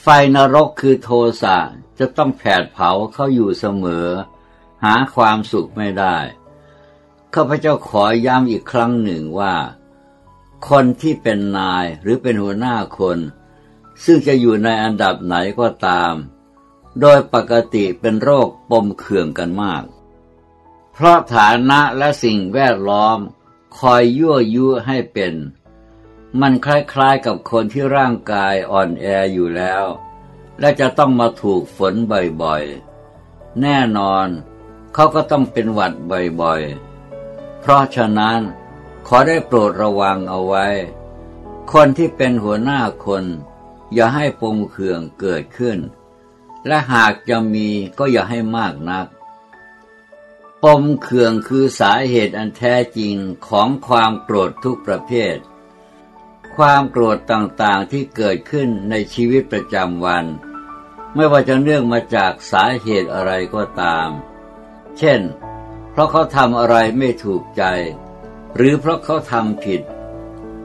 ไฟนรกคือโทสะจะต้องแผดเผาเขาอยู่เสมอ หาความสุขไม่ได้ข้าพเจ้าขอย้ำอีกครั้งหนึ่งว่า คนที่เป็นนายหรือเป็นหัวหน้าคน ซึ่งจะอยู่ในอันดับไหนก็ตาม โดยปกติเป็นโรคปมเขื่องกันมาก เพราะฐานะและสิ่งแวดล้อมคอยยั่วยุให้เป็น มันคล้ายๆกับคนที่ร่างกายอ่อนแออยู่แล้ว และจะต้องมาถูกฝนบ่อยๆ แน่นอนเขาก็ต้องเป็นหวัดบ่อยๆ เพราะฉะนั้นขอได้โปรดระวังเอาไว้ คนที่เป็นหัวหน้าคน อย่าให้ปงเขื่องเกิดขึ้น และหากจะมีก็อย่าให้มากนัก ปมเขื่องคือสาเหตุอันแท้จริงของความโกรธทุกประเภท ความโกรธต่างๆที่เกิดขึ้นในชีวิตประจำวัน ไม่ว่าจะเนื่องมาจากสาเหตุอะไรก็ตาม เช่น เพราะเขาทำอะไรไม่ถูกใจ หรือเพราะเขาทำผิด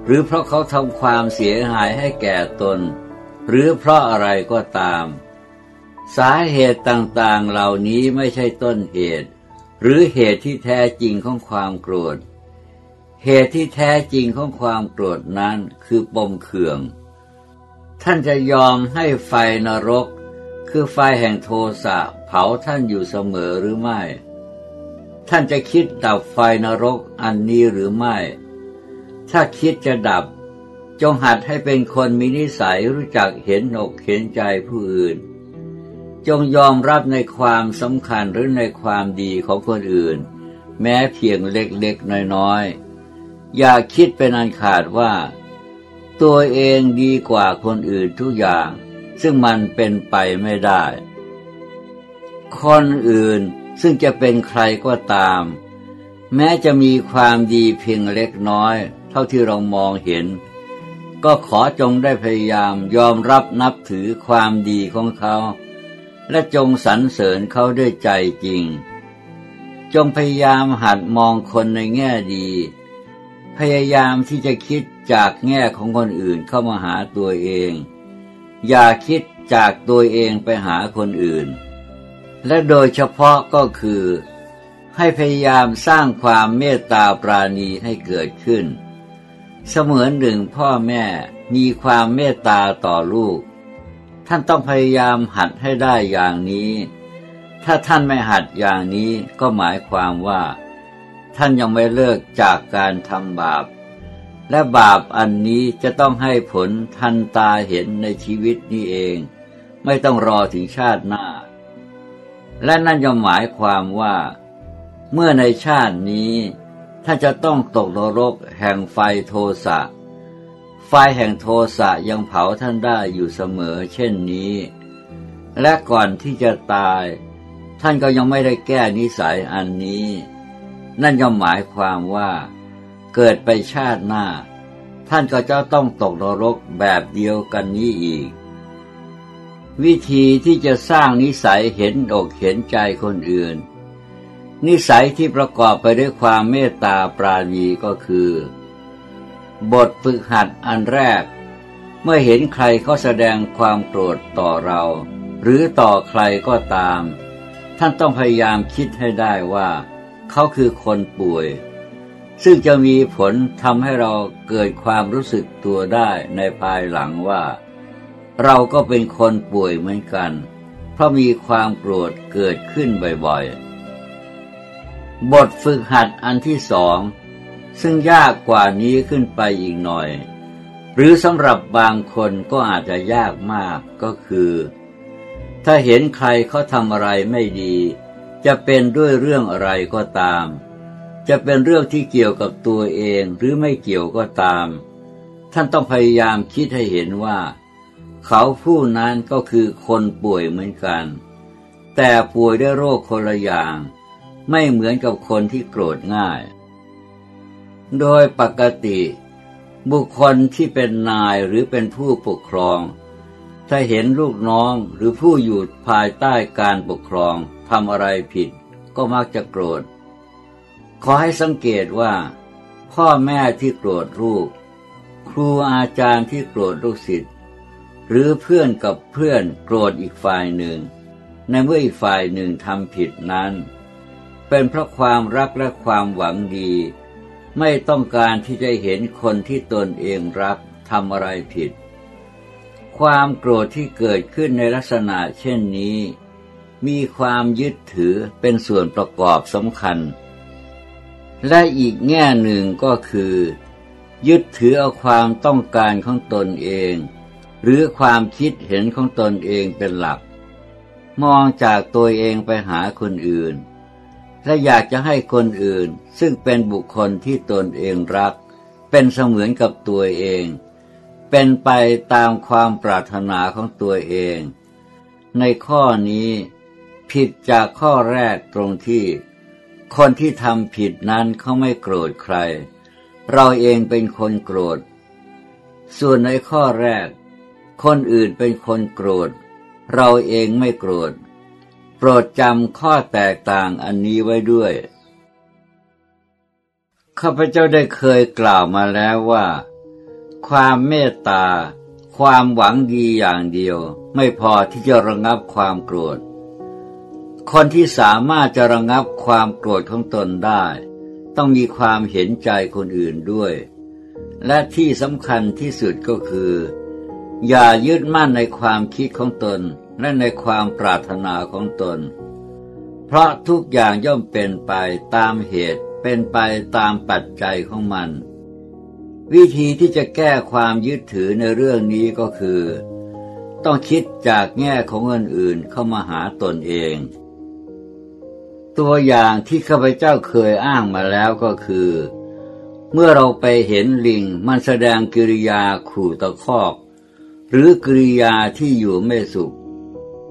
หรือเพราะเขาทำความเสียหายให้แก่ตน หรือเพราะอะไรก็ตาม สาเหตุต่างๆเหล่านี้ไม่ใช่ต้นเหตุ หรือเหตุที่แท้จริงของความโกรธ เหตุที่แท้จริงของความโกรธนั้นคือปมเขื่อง ท่านจะยอมให้ไฟนรก คือไฟแห่งโทสะเผาท่านอยู่เสมอหรือไม่ ท่านจะคิดดับไฟนรกอันนี้หรือไม่ ถ้าคิดจะดับ จงหัดให้เป็นคนมีนิสัยรู้จักเห็นอกเห็นใจผู้อื่น จงยอมรับในความสำคัญหรือในความดีของคนอื่น แม้เพียงเล็กๆน้อยๆ อย่าคิดเป็นอันขาดว่า ตัวเองดีกว่าคนอื่นทุกอย่าง ซึ่งมันเป็นไปไม่ได้ คนอื่นซึ่งจะเป็นใครก็ตาม แม้จะมีความดีเพียงเล็กน้อย เท่าที่เรามองเห็น ก็ขอจงได้พยายามยอมรับนับถือความดีของเขา และจงสรรเสริญเขาด้วยใจจริง จงพยายามหัดมองคนในแง่ดี พยายามที่จะคิดจากแง่ของคนอื่นเข้ามาหาตัวเอง อย่าคิดจากตัวเองไปหาคนอื่น และโดยเฉพาะก็คือ ให้พยายามสร้างความเมตตาปราณีให้เกิดขึ้น เสมือนหนึ่งพ่อแม่มีความเมตตาต่อลูก ท่านต้องพยายามหัดให้ได้อย่างนี้ ถ้าท่านไม่หัดอย่างนี้ก็หมายความว่า ท่านยังไม่เลิกจากการทำบาป และบาปอันนี้จะต้องให้ผลทันตาเห็นในชีวิตนี้เอง ไม่ต้องรอถึงชาติหน้า และนั่นจะหมายความว่า เมื่อในชาตินี้ท่านจะต้องตกนรกแห่งไฟโทสะ ไฟแห่งโทสะยังเผาท่านได้อยู่เสมอเช่นนี้ และก่อนที่จะตาย ท่านก็ยังไม่ได้แก้นิสัยอันนี้ นั่นย่อมหมายความว่าเกิดไปชาติหน้า ท่านก็จะต้องตกนรกแบบเดียวกันนี้อีก วิธีที่จะสร้างนิสัยเห็นอกเห็นใจคนอื่น นิสัยที่ประกอบไปด้วยความเมตตาปราณีก็คือ บทฝึกหัดอันแรก เมื่อเห็นใครเขาแสดงความโกรธต่อเรา หรือต่อใครก็ตาม ท่านต้องพยายามคิดให้ได้ว่า เขาคือคนป่วย ซึ่งจะมีผลทำให้เราเกิดความรู้สึกตัวได้ในภายหลังว่า เราก็เป็นคนป่วยเหมือนกัน เพราะมีความโกรธเกิดขึ้นบ่อยๆ บทฝึกหัดอันที่สองซึ่งยากกว่านี้ขึ้นไปอีกหน่อย หรือสำหรับบางคนก็อาจจะยากมากก็คือ ถ้าเห็นใครเขาทำอะไรไม่ดี จะเป็นด้วยเรื่องอะไรก็ตาม จะเป็นเรื่องที่เกี่ยวกับตัวเองหรือไม่เกี่ยวก็ตาม ท่านต้องพยายามคิดให้เห็นว่า เขาผู้นั้นก็คือคนป่วยเหมือนกัน แต่ป่วยด้วยโรคคนละอย่าง ไม่เหมือนกับคนที่โกรธง่าย โดยปกติ บุคคลที่เป็นนายหรือเป็นผู้ปกครอง ถ้าเห็นลูกน้องหรือผู้อยู่ภายใต้การปกครอง ทำอะไรผิด ก็มักจะโกรธ ขอให้สังเกตว่า พ่อแม่ที่โกรธลูก ครูอาจารย์ที่โกรธลูกศิษย์หรือเพื่อนกับเพื่อนโกรธอีกฝ่ายหนึ่ง ในเมื่ออีกฝ่ายหนึ่งทำผิดนั้น เป็นเพราะความรักและความหวังดี ไม่ต้องการที่จะเห็นคนที่ตนเองรักทำอะไรผิด ความโกรธที่เกิดขึ้นในลักษณะเช่นนี้ มีความยึดถือเป็นส่วนประกอบสำคัญ และอีกแง่หนึ่งก็คือ ยึดถือเอาความต้องการของตนเอง หรือความคิดเห็นของตนเองเป็นหลัก มองจากตัวเองไปหาคนอื่น และอยากจะให้คนอื่นซึ่งเป็นบุคคลที่ตนเองรัก เป็นเสมือนกับตัวเอง เป็นไปตามความปรารถนาของตัวเอง ในข้อนี้ ผิดจากข้อแรกตรงที่ คนที่ทำผิดนั้นเขาไม่โกรธใคร เราเองเป็นคนโกรธ ส่วนในข้อแรก คนอื่นเป็นคนโกรธ เราเองไม่โกรธ โปรดจำข้อแตกต่างอันนี้ไว้ด้วยข้าพเจ้าได้เคยกล่าวมาแล้วว่า ความเมตตา ความหวังดีอย่างเดียว ไม่พอที่จะระงับความโกรธ คนที่สามารถจะระงับความโกรธของตนได้ ต้องมีความเห็นใจคนอื่นด้วย และที่สำคัญที่สุดก็คือ อย่ายึดมั่นในความคิดของตนและในความปรารถนาของตน เพราะทุกอย่างย่อมเป็นไปตามเหตุเป็นไปตามปัจจัยของมัน วิธีที่จะแก้ความยึดถือในเรื่องนี้ก็คือ ต้องคิดจากแง่ของคนอื่นเข้ามาหาตนเอง ตัวอย่างที่ข้าพเจ้าเคยอ้างมาแล้วก็คือ เมื่อเราไปเห็นลิงมันแสดงกิริยาขู่ตะคอก หรือกิริยาที่อยู่ไม่สุข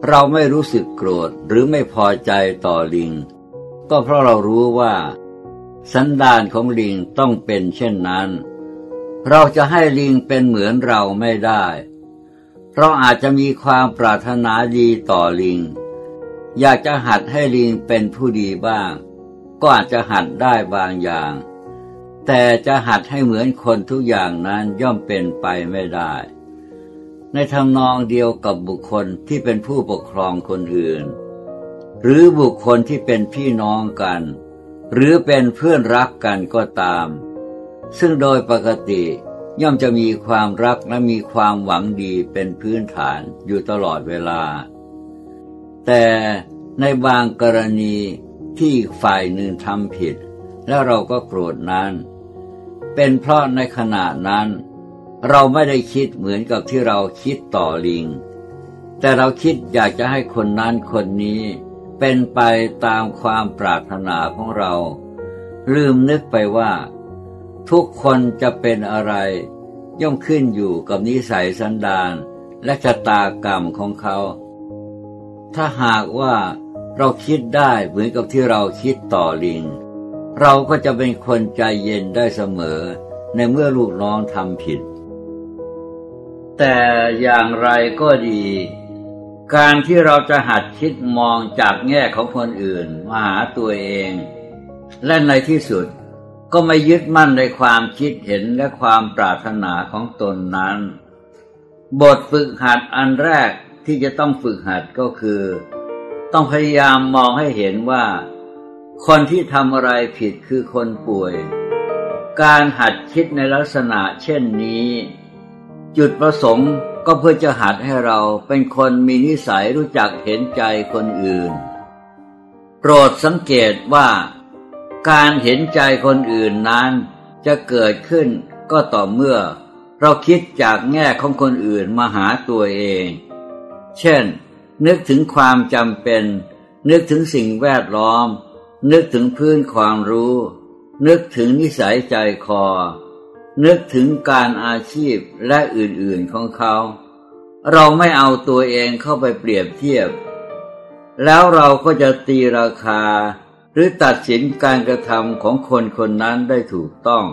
เราไม่รู้สึกโกรธหรือไม่พอใจต่อลิง ก็เพราะเรารู้ว่า สันดานของลิงต้องเป็นเช่นนั้น เราจะให้ลิงเป็นเหมือนเราไม่ได้ เราอาจจะมีความปรารถนาดีต่อลิง อยากจะหัดให้ลิงเป็นผู้ดีบ้าง ก็อาจจะหัดได้บางอย่าง แต่จะหัดให้เหมือนคนทุกอย่างนั้นย่อมเป็นไปไม่ได้ ในทำนองเดียวกับบุคคลที่เป็นผู้ปกครองคนอื่น หรือบุคคลที่เป็นพี่น้องกัน หรือเป็นเพื่อนรักกันก็ตาม ซึ่งโดยปกติย่อมจะมีความรักและมีความหวังดีเป็นพื้นฐานอยู่ตลอดเวลา แต่ในบางกรณีที่ฝ่ายหนึ่งทำผิด แล้วเราก็โกรธนั้น เป็นเพราะในขณะนั้น เราไม่ได้คิดเหมือนกับที่เราคิดต่อลิง แต่เราคิดอยากจะให้คนนั้นคนนี้ เป็นไปตามความปรารถนาของเรา ลืมนึกไปว่า ทุกคนจะเป็นอะไร ย่อมขึ้นอยู่กับนิสัยสันดานและชะตากรรมของเขา ถ้าหากว่าเราคิดได้เหมือนกับที่เราคิดต่อลิง เราก็จะเป็นคนใจเย็นได้เสมอ ในเมื่อลูกน้องทำผิด แต่อย่างไรก็ดี การที่เราจะหัดคิดมองจากแง่ของคนอื่นมาหาตัวเอง และในที่สุดก็ไม่ยึดมั่นในความคิดเห็นและความปรารถนาของตนนั้น บทฝึกหัดอันแรก ที่จะต้องฝึกหัดก็คือ ต้องพยายามมองให้เห็นว่า คนที่ทำอะไรผิดคือคนป่วย การหัดคิดในลักษณะเช่นนี้ จุดประสงค์ก็เพื่อจะหัดให้เราเป็นคนมีนิสัยรู้จักเห็นใจคนอื่น โปรดสังเกตว่า การเห็นใจคนอื่นนั้น จะเกิดขึ้นก็ต่อเมื่อ เราคิดจากแง่ของคนอื่นมาหาตัวเอง เช่น นึกถึงความจำเป็น นึกถึงสิ่งแวดล้อม นึกถึงพื้นความรู้ นึกถึงนิสัยใจคอ นึกถึงการอาชีพและอื่นๆของเขา เราไม่เอาตัวเองเข้าไปเปรียบเทียบ แล้วเราก็จะตีราคาหรือตัดสินการกระทำของคนคนนั้นได้ถูกต้อง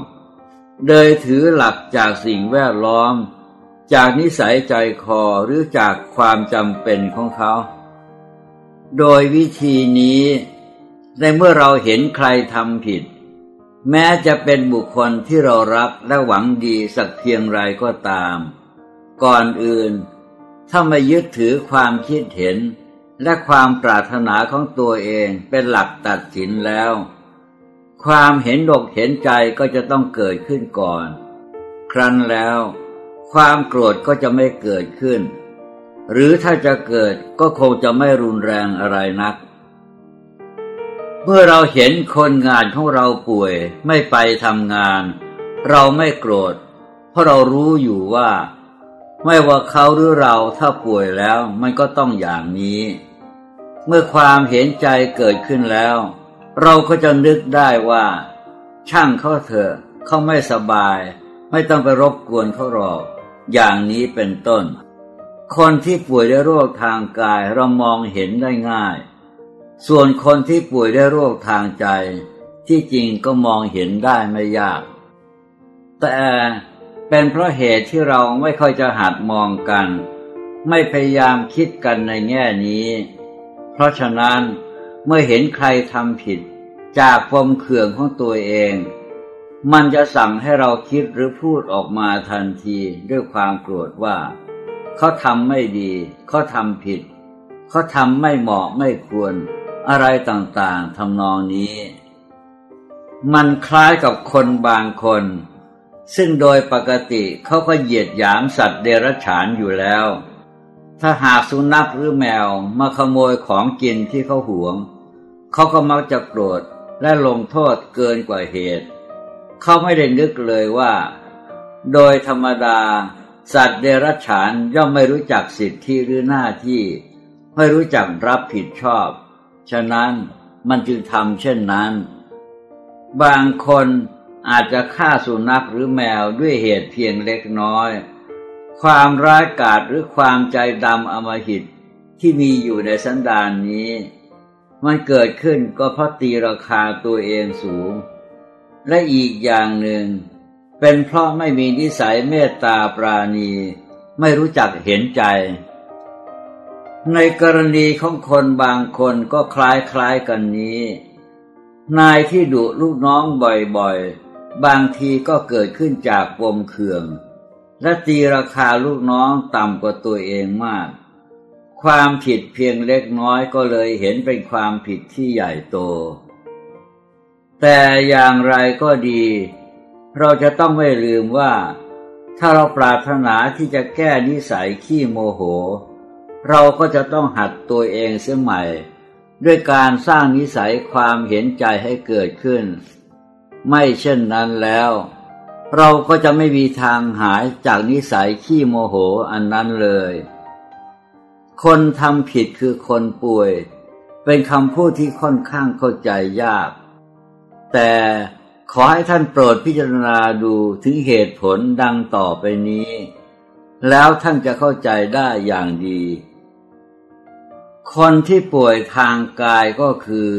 โดยถือหลักจากสิ่งแวดล้อม จากนิสัยใจคอหรือจากความจำเป็นของเขา โดยวิธีนี้ในเมื่อเราเห็นใครทำผิด แม้จะเป็นบุคคลที่เรารักและหวังดีสักเพียงไรก็ตาม ก่อนอื่น ถ้าไม่ยึดถือความคิดเห็น และความปรารถนาของตัวเองเป็นหลักตัดสินแล้ว ความเห็นอกเห็นใจก็จะต้องเกิดขึ้นก่อน ครั้นแล้ว ความโกรธก็จะไม่เกิดขึ้น หรือถ้าจะเกิดก็คงจะไม่รุนแรงอะไรนัก เมื่อเราเห็นคนงานของเราป่วยไม่ไปทำงาน เราไม่โกรธ เพราะเรารู้อยู่ว่า ไม่ว่าเขาหรือเราถ้าป่วยแล้วมันก็ต้องอย่างนี้ เมื่อความเห็นใจเกิดขึ้นแล้ว เราก็จะนึกได้ว่า ช่างเขาเถอะเขาไม่สบาย ไม่ต้องไปรบกวนเขาหรอก อย่างนี้เป็นต้น คนที่ป่วยด้วยโรคทางกายเรามองเห็นได้ง่าย ส่วนคนที่ป่วยด้วยโรคทางใจ ที่จริงก็มองเห็นได้ไม่ยาก แต่เป็นเพราะเหตุที่เราไม่ค่อยจะหัดมองกัน ไม่พยายามคิดกันในแง่นี้ เพราะฉะนั้นเมื่อเห็นใครทำผิดจากปมเขื่องของตัวเอง มันจะสั่งให้เราคิดหรือพูดออกมาทันทีด้วยความโกรธว่า เขาทำไม่ดี เขาทำผิด เขาทำไม่เหมาะไม่ควร อะไรต่างๆทำนองนี้ มันคล้ายกับคนบางคน ซึ่งโดยปกติเขาก็เหยียดหยามสัตว์เดรัจฉานอยู่แล้ว ถ้าหากสุนัขหรือแมวมาขโมยของกินที่เขาหวง เขาก็มักจะโกรธและลงโทษเกินกว่าเหตุ เขาไม่ได้นึกเลยว่า โดยธรรมดา สัตว์เดรัจฉานย่อมไม่รู้จักสิทธิหรือหน้าที่ ไม่รู้จักรับผิดชอบ ฉะนั้นมันจึงทำเช่นนั้น บางคนอาจจะฆ่าสุนัขหรือแมวด้วยเหตุเพียงเล็กน้อย ความร้ายกาจหรือความใจดำอมหิตที่มีอยู่ในสันดานนี้ มันเกิดขึ้นก็เพราะตีราคาตัวเองสูง และอีกอย่างหนึ่ง เป็นเพราะไม่มีนิสัยเมตตาปราณี ไม่รู้จักเห็นใจ ในกรณีของคนบางคนก็คล้ายคล้ายกันนี้ นายที่ดุลูกน้องบ่อยๆ บางทีก็เกิดขึ้นจากปมเคือง และตีราคาลูกน้องต่ำกว่าตัวเองมาก ความผิดเพียงเล็กน้อยก็เลยเห็นเป็นความผิดที่ใหญ่โต แต่อย่างไรก็ดี เราจะต้องไม่ลืมว่า ถ้าเราปรารถนาที่จะแก้นิสัยขี้โมโห เราก็จะต้องหัดตัวเองเสียใหม่ ด้วยการสร้างนิสัยความเห็นใจให้เกิดขึ้น ไม่เช่นนั้นแล้ว เราก็จะไม่มีทางหายจากนิสัยขี้โมโหอันนั้นเลย คนทำผิดคือคนป่วย เป็นคำพูดที่ค่อนข้างเข้าใจยาก แต่ขอให้ท่านโปรดพิจารณาดูถึงเหตุผลดังต่อไปนี้ แล้วท่านจะเข้าใจได้อย่างดี คนที่ป่วยทางกายก็คือ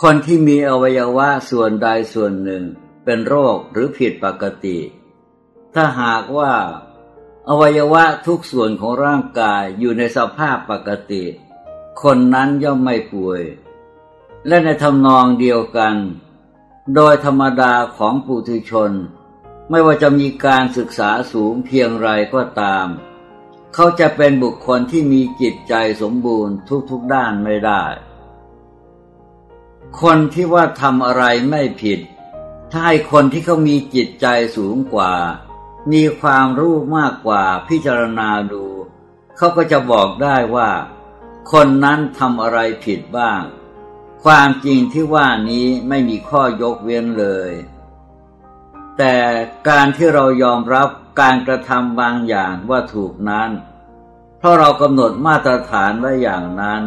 คนที่มีอวัยวะส่วนใดส่วนหนึ่งเป็นโรคหรือผิดปกติ ถ้าหากว่า อวัยวะทุกส่วนของร่างกายอยู่ในสภาพปกติ คนนั้นย่อมไม่ป่วย และในทำนองเดียวกัน โดยธรรมดาของปุถุชน ไม่ว่าจะมีการศึกษาสูงเพียงไรก็ตาม เขาจะเป็นบุคคลที่มีจิตใจสมบูรณ์ทุกๆด้านไม่ได้ คนที่ว่าทำอะไรไม่ผิด ถ้าให้คนที่เขามีจิตใจสูงกว่า มีความรู้มากกว่าพิจารณาดู เขาก็จะบอกได้ว่า คนนั้นทำอะไรผิดบ้าง ความจริงที่ว่านี้ไม่มีข้อยกเว้นเลย แต่การที่เรายอมรับการกระทำบางอย่างว่าถูกนั้น เพราะเรากำหนดมาตรฐานไว้อย่างนั้น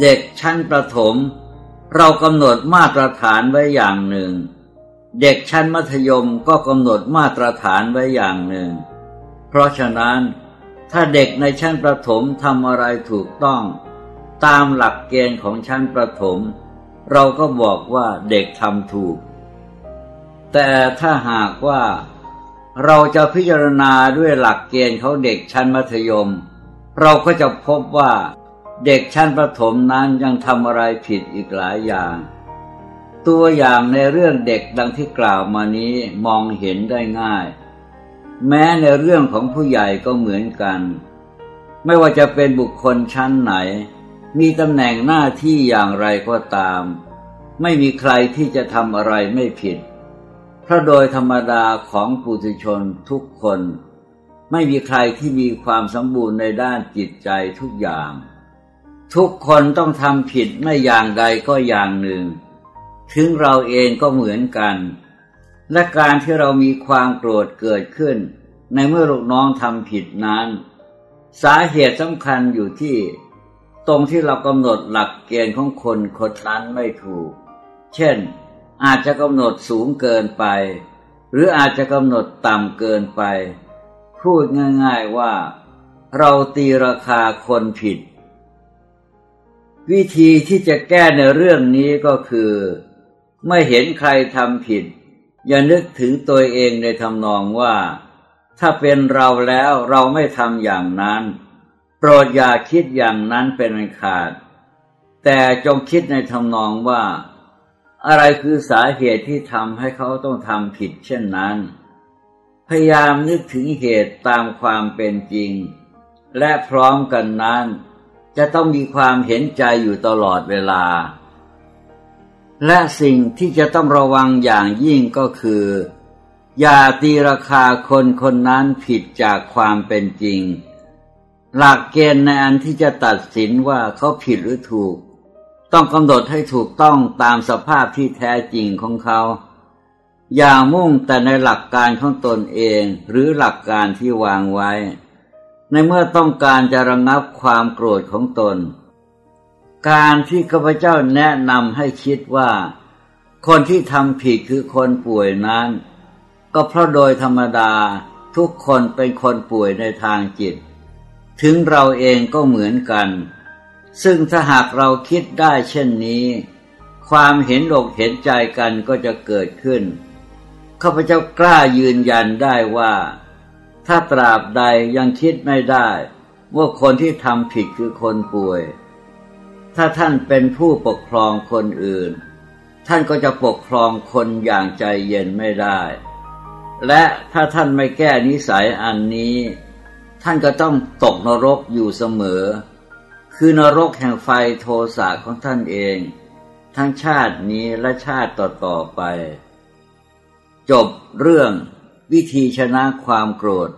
เด็กชั้นประถม เรากำหนดมาตรฐานไว้อย่างหนึ่ง เด็กชั้นมัธยมก็กำหนดมาตรฐานไว้อย่างหนึ่ง เพราะฉะนั้นถ้าเด็กในชั้นประถมทำอะไรถูกต้อง ตามหลักเกณฑ์ของชั้นประถม เราก็บอกว่าเด็กทำถูก แต่ถ้าหากว่าเราจะพิจารณาด้วยหลักเกณฑ์เขาเด็กชั้นมัธยม เราก็จะพบว่าเด็กชั้นประถมนั้นยังทำอะไรผิดอีกหลายอย่าง ตัวอย่างในเรื่องเด็กดังที่กล่าวมานี้มองเห็นได้ง่าย แม้ในเรื่องของผู้ใหญ่ก็เหมือนกัน ไม่ว่าจะเป็นบุคคลชั้นไหน มีตำแหน่งหน้าที่อย่างไรก็ตาม ไม่มีใครที่จะทำอะไรไม่ผิด เพราะโดยธรรมดาของปุถุชนทุกคน ไม่มีใครที่มีความสมบูรณ์ในด้านจิตใจทุกอย่าง ทุกคนต้องทำผิดไม่อย่างใดก็อย่างหนึ่ง ถึงเราเองก็เหมือนกัน และการที่เรามีความโกรธเกิดขึ้น ในเมื่อลูกน้องทำผิดนั้น สาเหตุสำคัญอยู่ที่ ตรงที่เรากำหนดหลักเกณฑ์ของคนคนนั้นไม่ถูก เช่น อาจจะกำหนดสูงเกินไป หรืออาจจะกำหนดต่ำเกินไป พูดง่ายๆว่า เราตีราคาคนผิด วิธีที่จะแก้ในเรื่องนี้ก็คือไม่เห็นใครทำผิด อย่านึกถึงตัวเองในทำนองว่า ถ้าเป็นเราแล้วเราไม่ทำอย่างนั้น โปรดอย่าคิดอย่างนั้นเป็นอันขาด แต่จงคิดในทำนองว่า อะไรคือสาเหตุที่ทำให้เขาต้องทำผิดเช่นนั้น พยายามนึกถึงเหตุตามความเป็นจริง และพร้อมกันนั้น จะต้องมีความเห็นใจอยู่ตลอดเวลา และสิ่งที่จะต้องระวังอย่างยิ่งก็คือ อย่าตีราคาคนคนนั้นผิดจากความเป็นจริง หลักเกณฑ์ในอันที่จะตัดสินว่าเขาผิดหรือถูก ต้องกำหนดให้ถูกต้องตามสภาพที่แท้จริงของเขา อย่ามุ่งแต่ในหลักการของตนเองหรือหลักการที่วางไว้ ในเมื่อต้องการจะระงับความโกรธของตน การที่ข้าพเจ้าแนะนำให้คิดว่า คนที่ทำผิดคือคนป่วยนั้น ก็เพราะโดยธรรมดาทุกคนเป็นคนป่วยในทางจิต ถึงเราเองก็เหมือนกัน ซึ่งถ้าหากเราคิดได้เช่นนี้ ความเห็นอกเห็นใจกันก็จะเกิดขึ้นข้าพเจ้ากล้ายืนยันได้ว่า ถ้าตราบใดยังคิดไม่ได้ ว่าคนที่ทำผิดคือคนป่วย ถ้าท่านเป็นผู้ปกครองคนอื่น ท่านก็จะปกครองคนอย่างใจเย็นไม่ได้ และถ้าท่านไม่แก้นิสัยอันนี้ ท่านก็ต้องตกนรกอยู่เสมอ คือนรกแห่งไฟโทสะของท่านเอง ทั้งชาตินี้และชาติต่อๆไป จบเรื่องวิธีชนะความโกรธ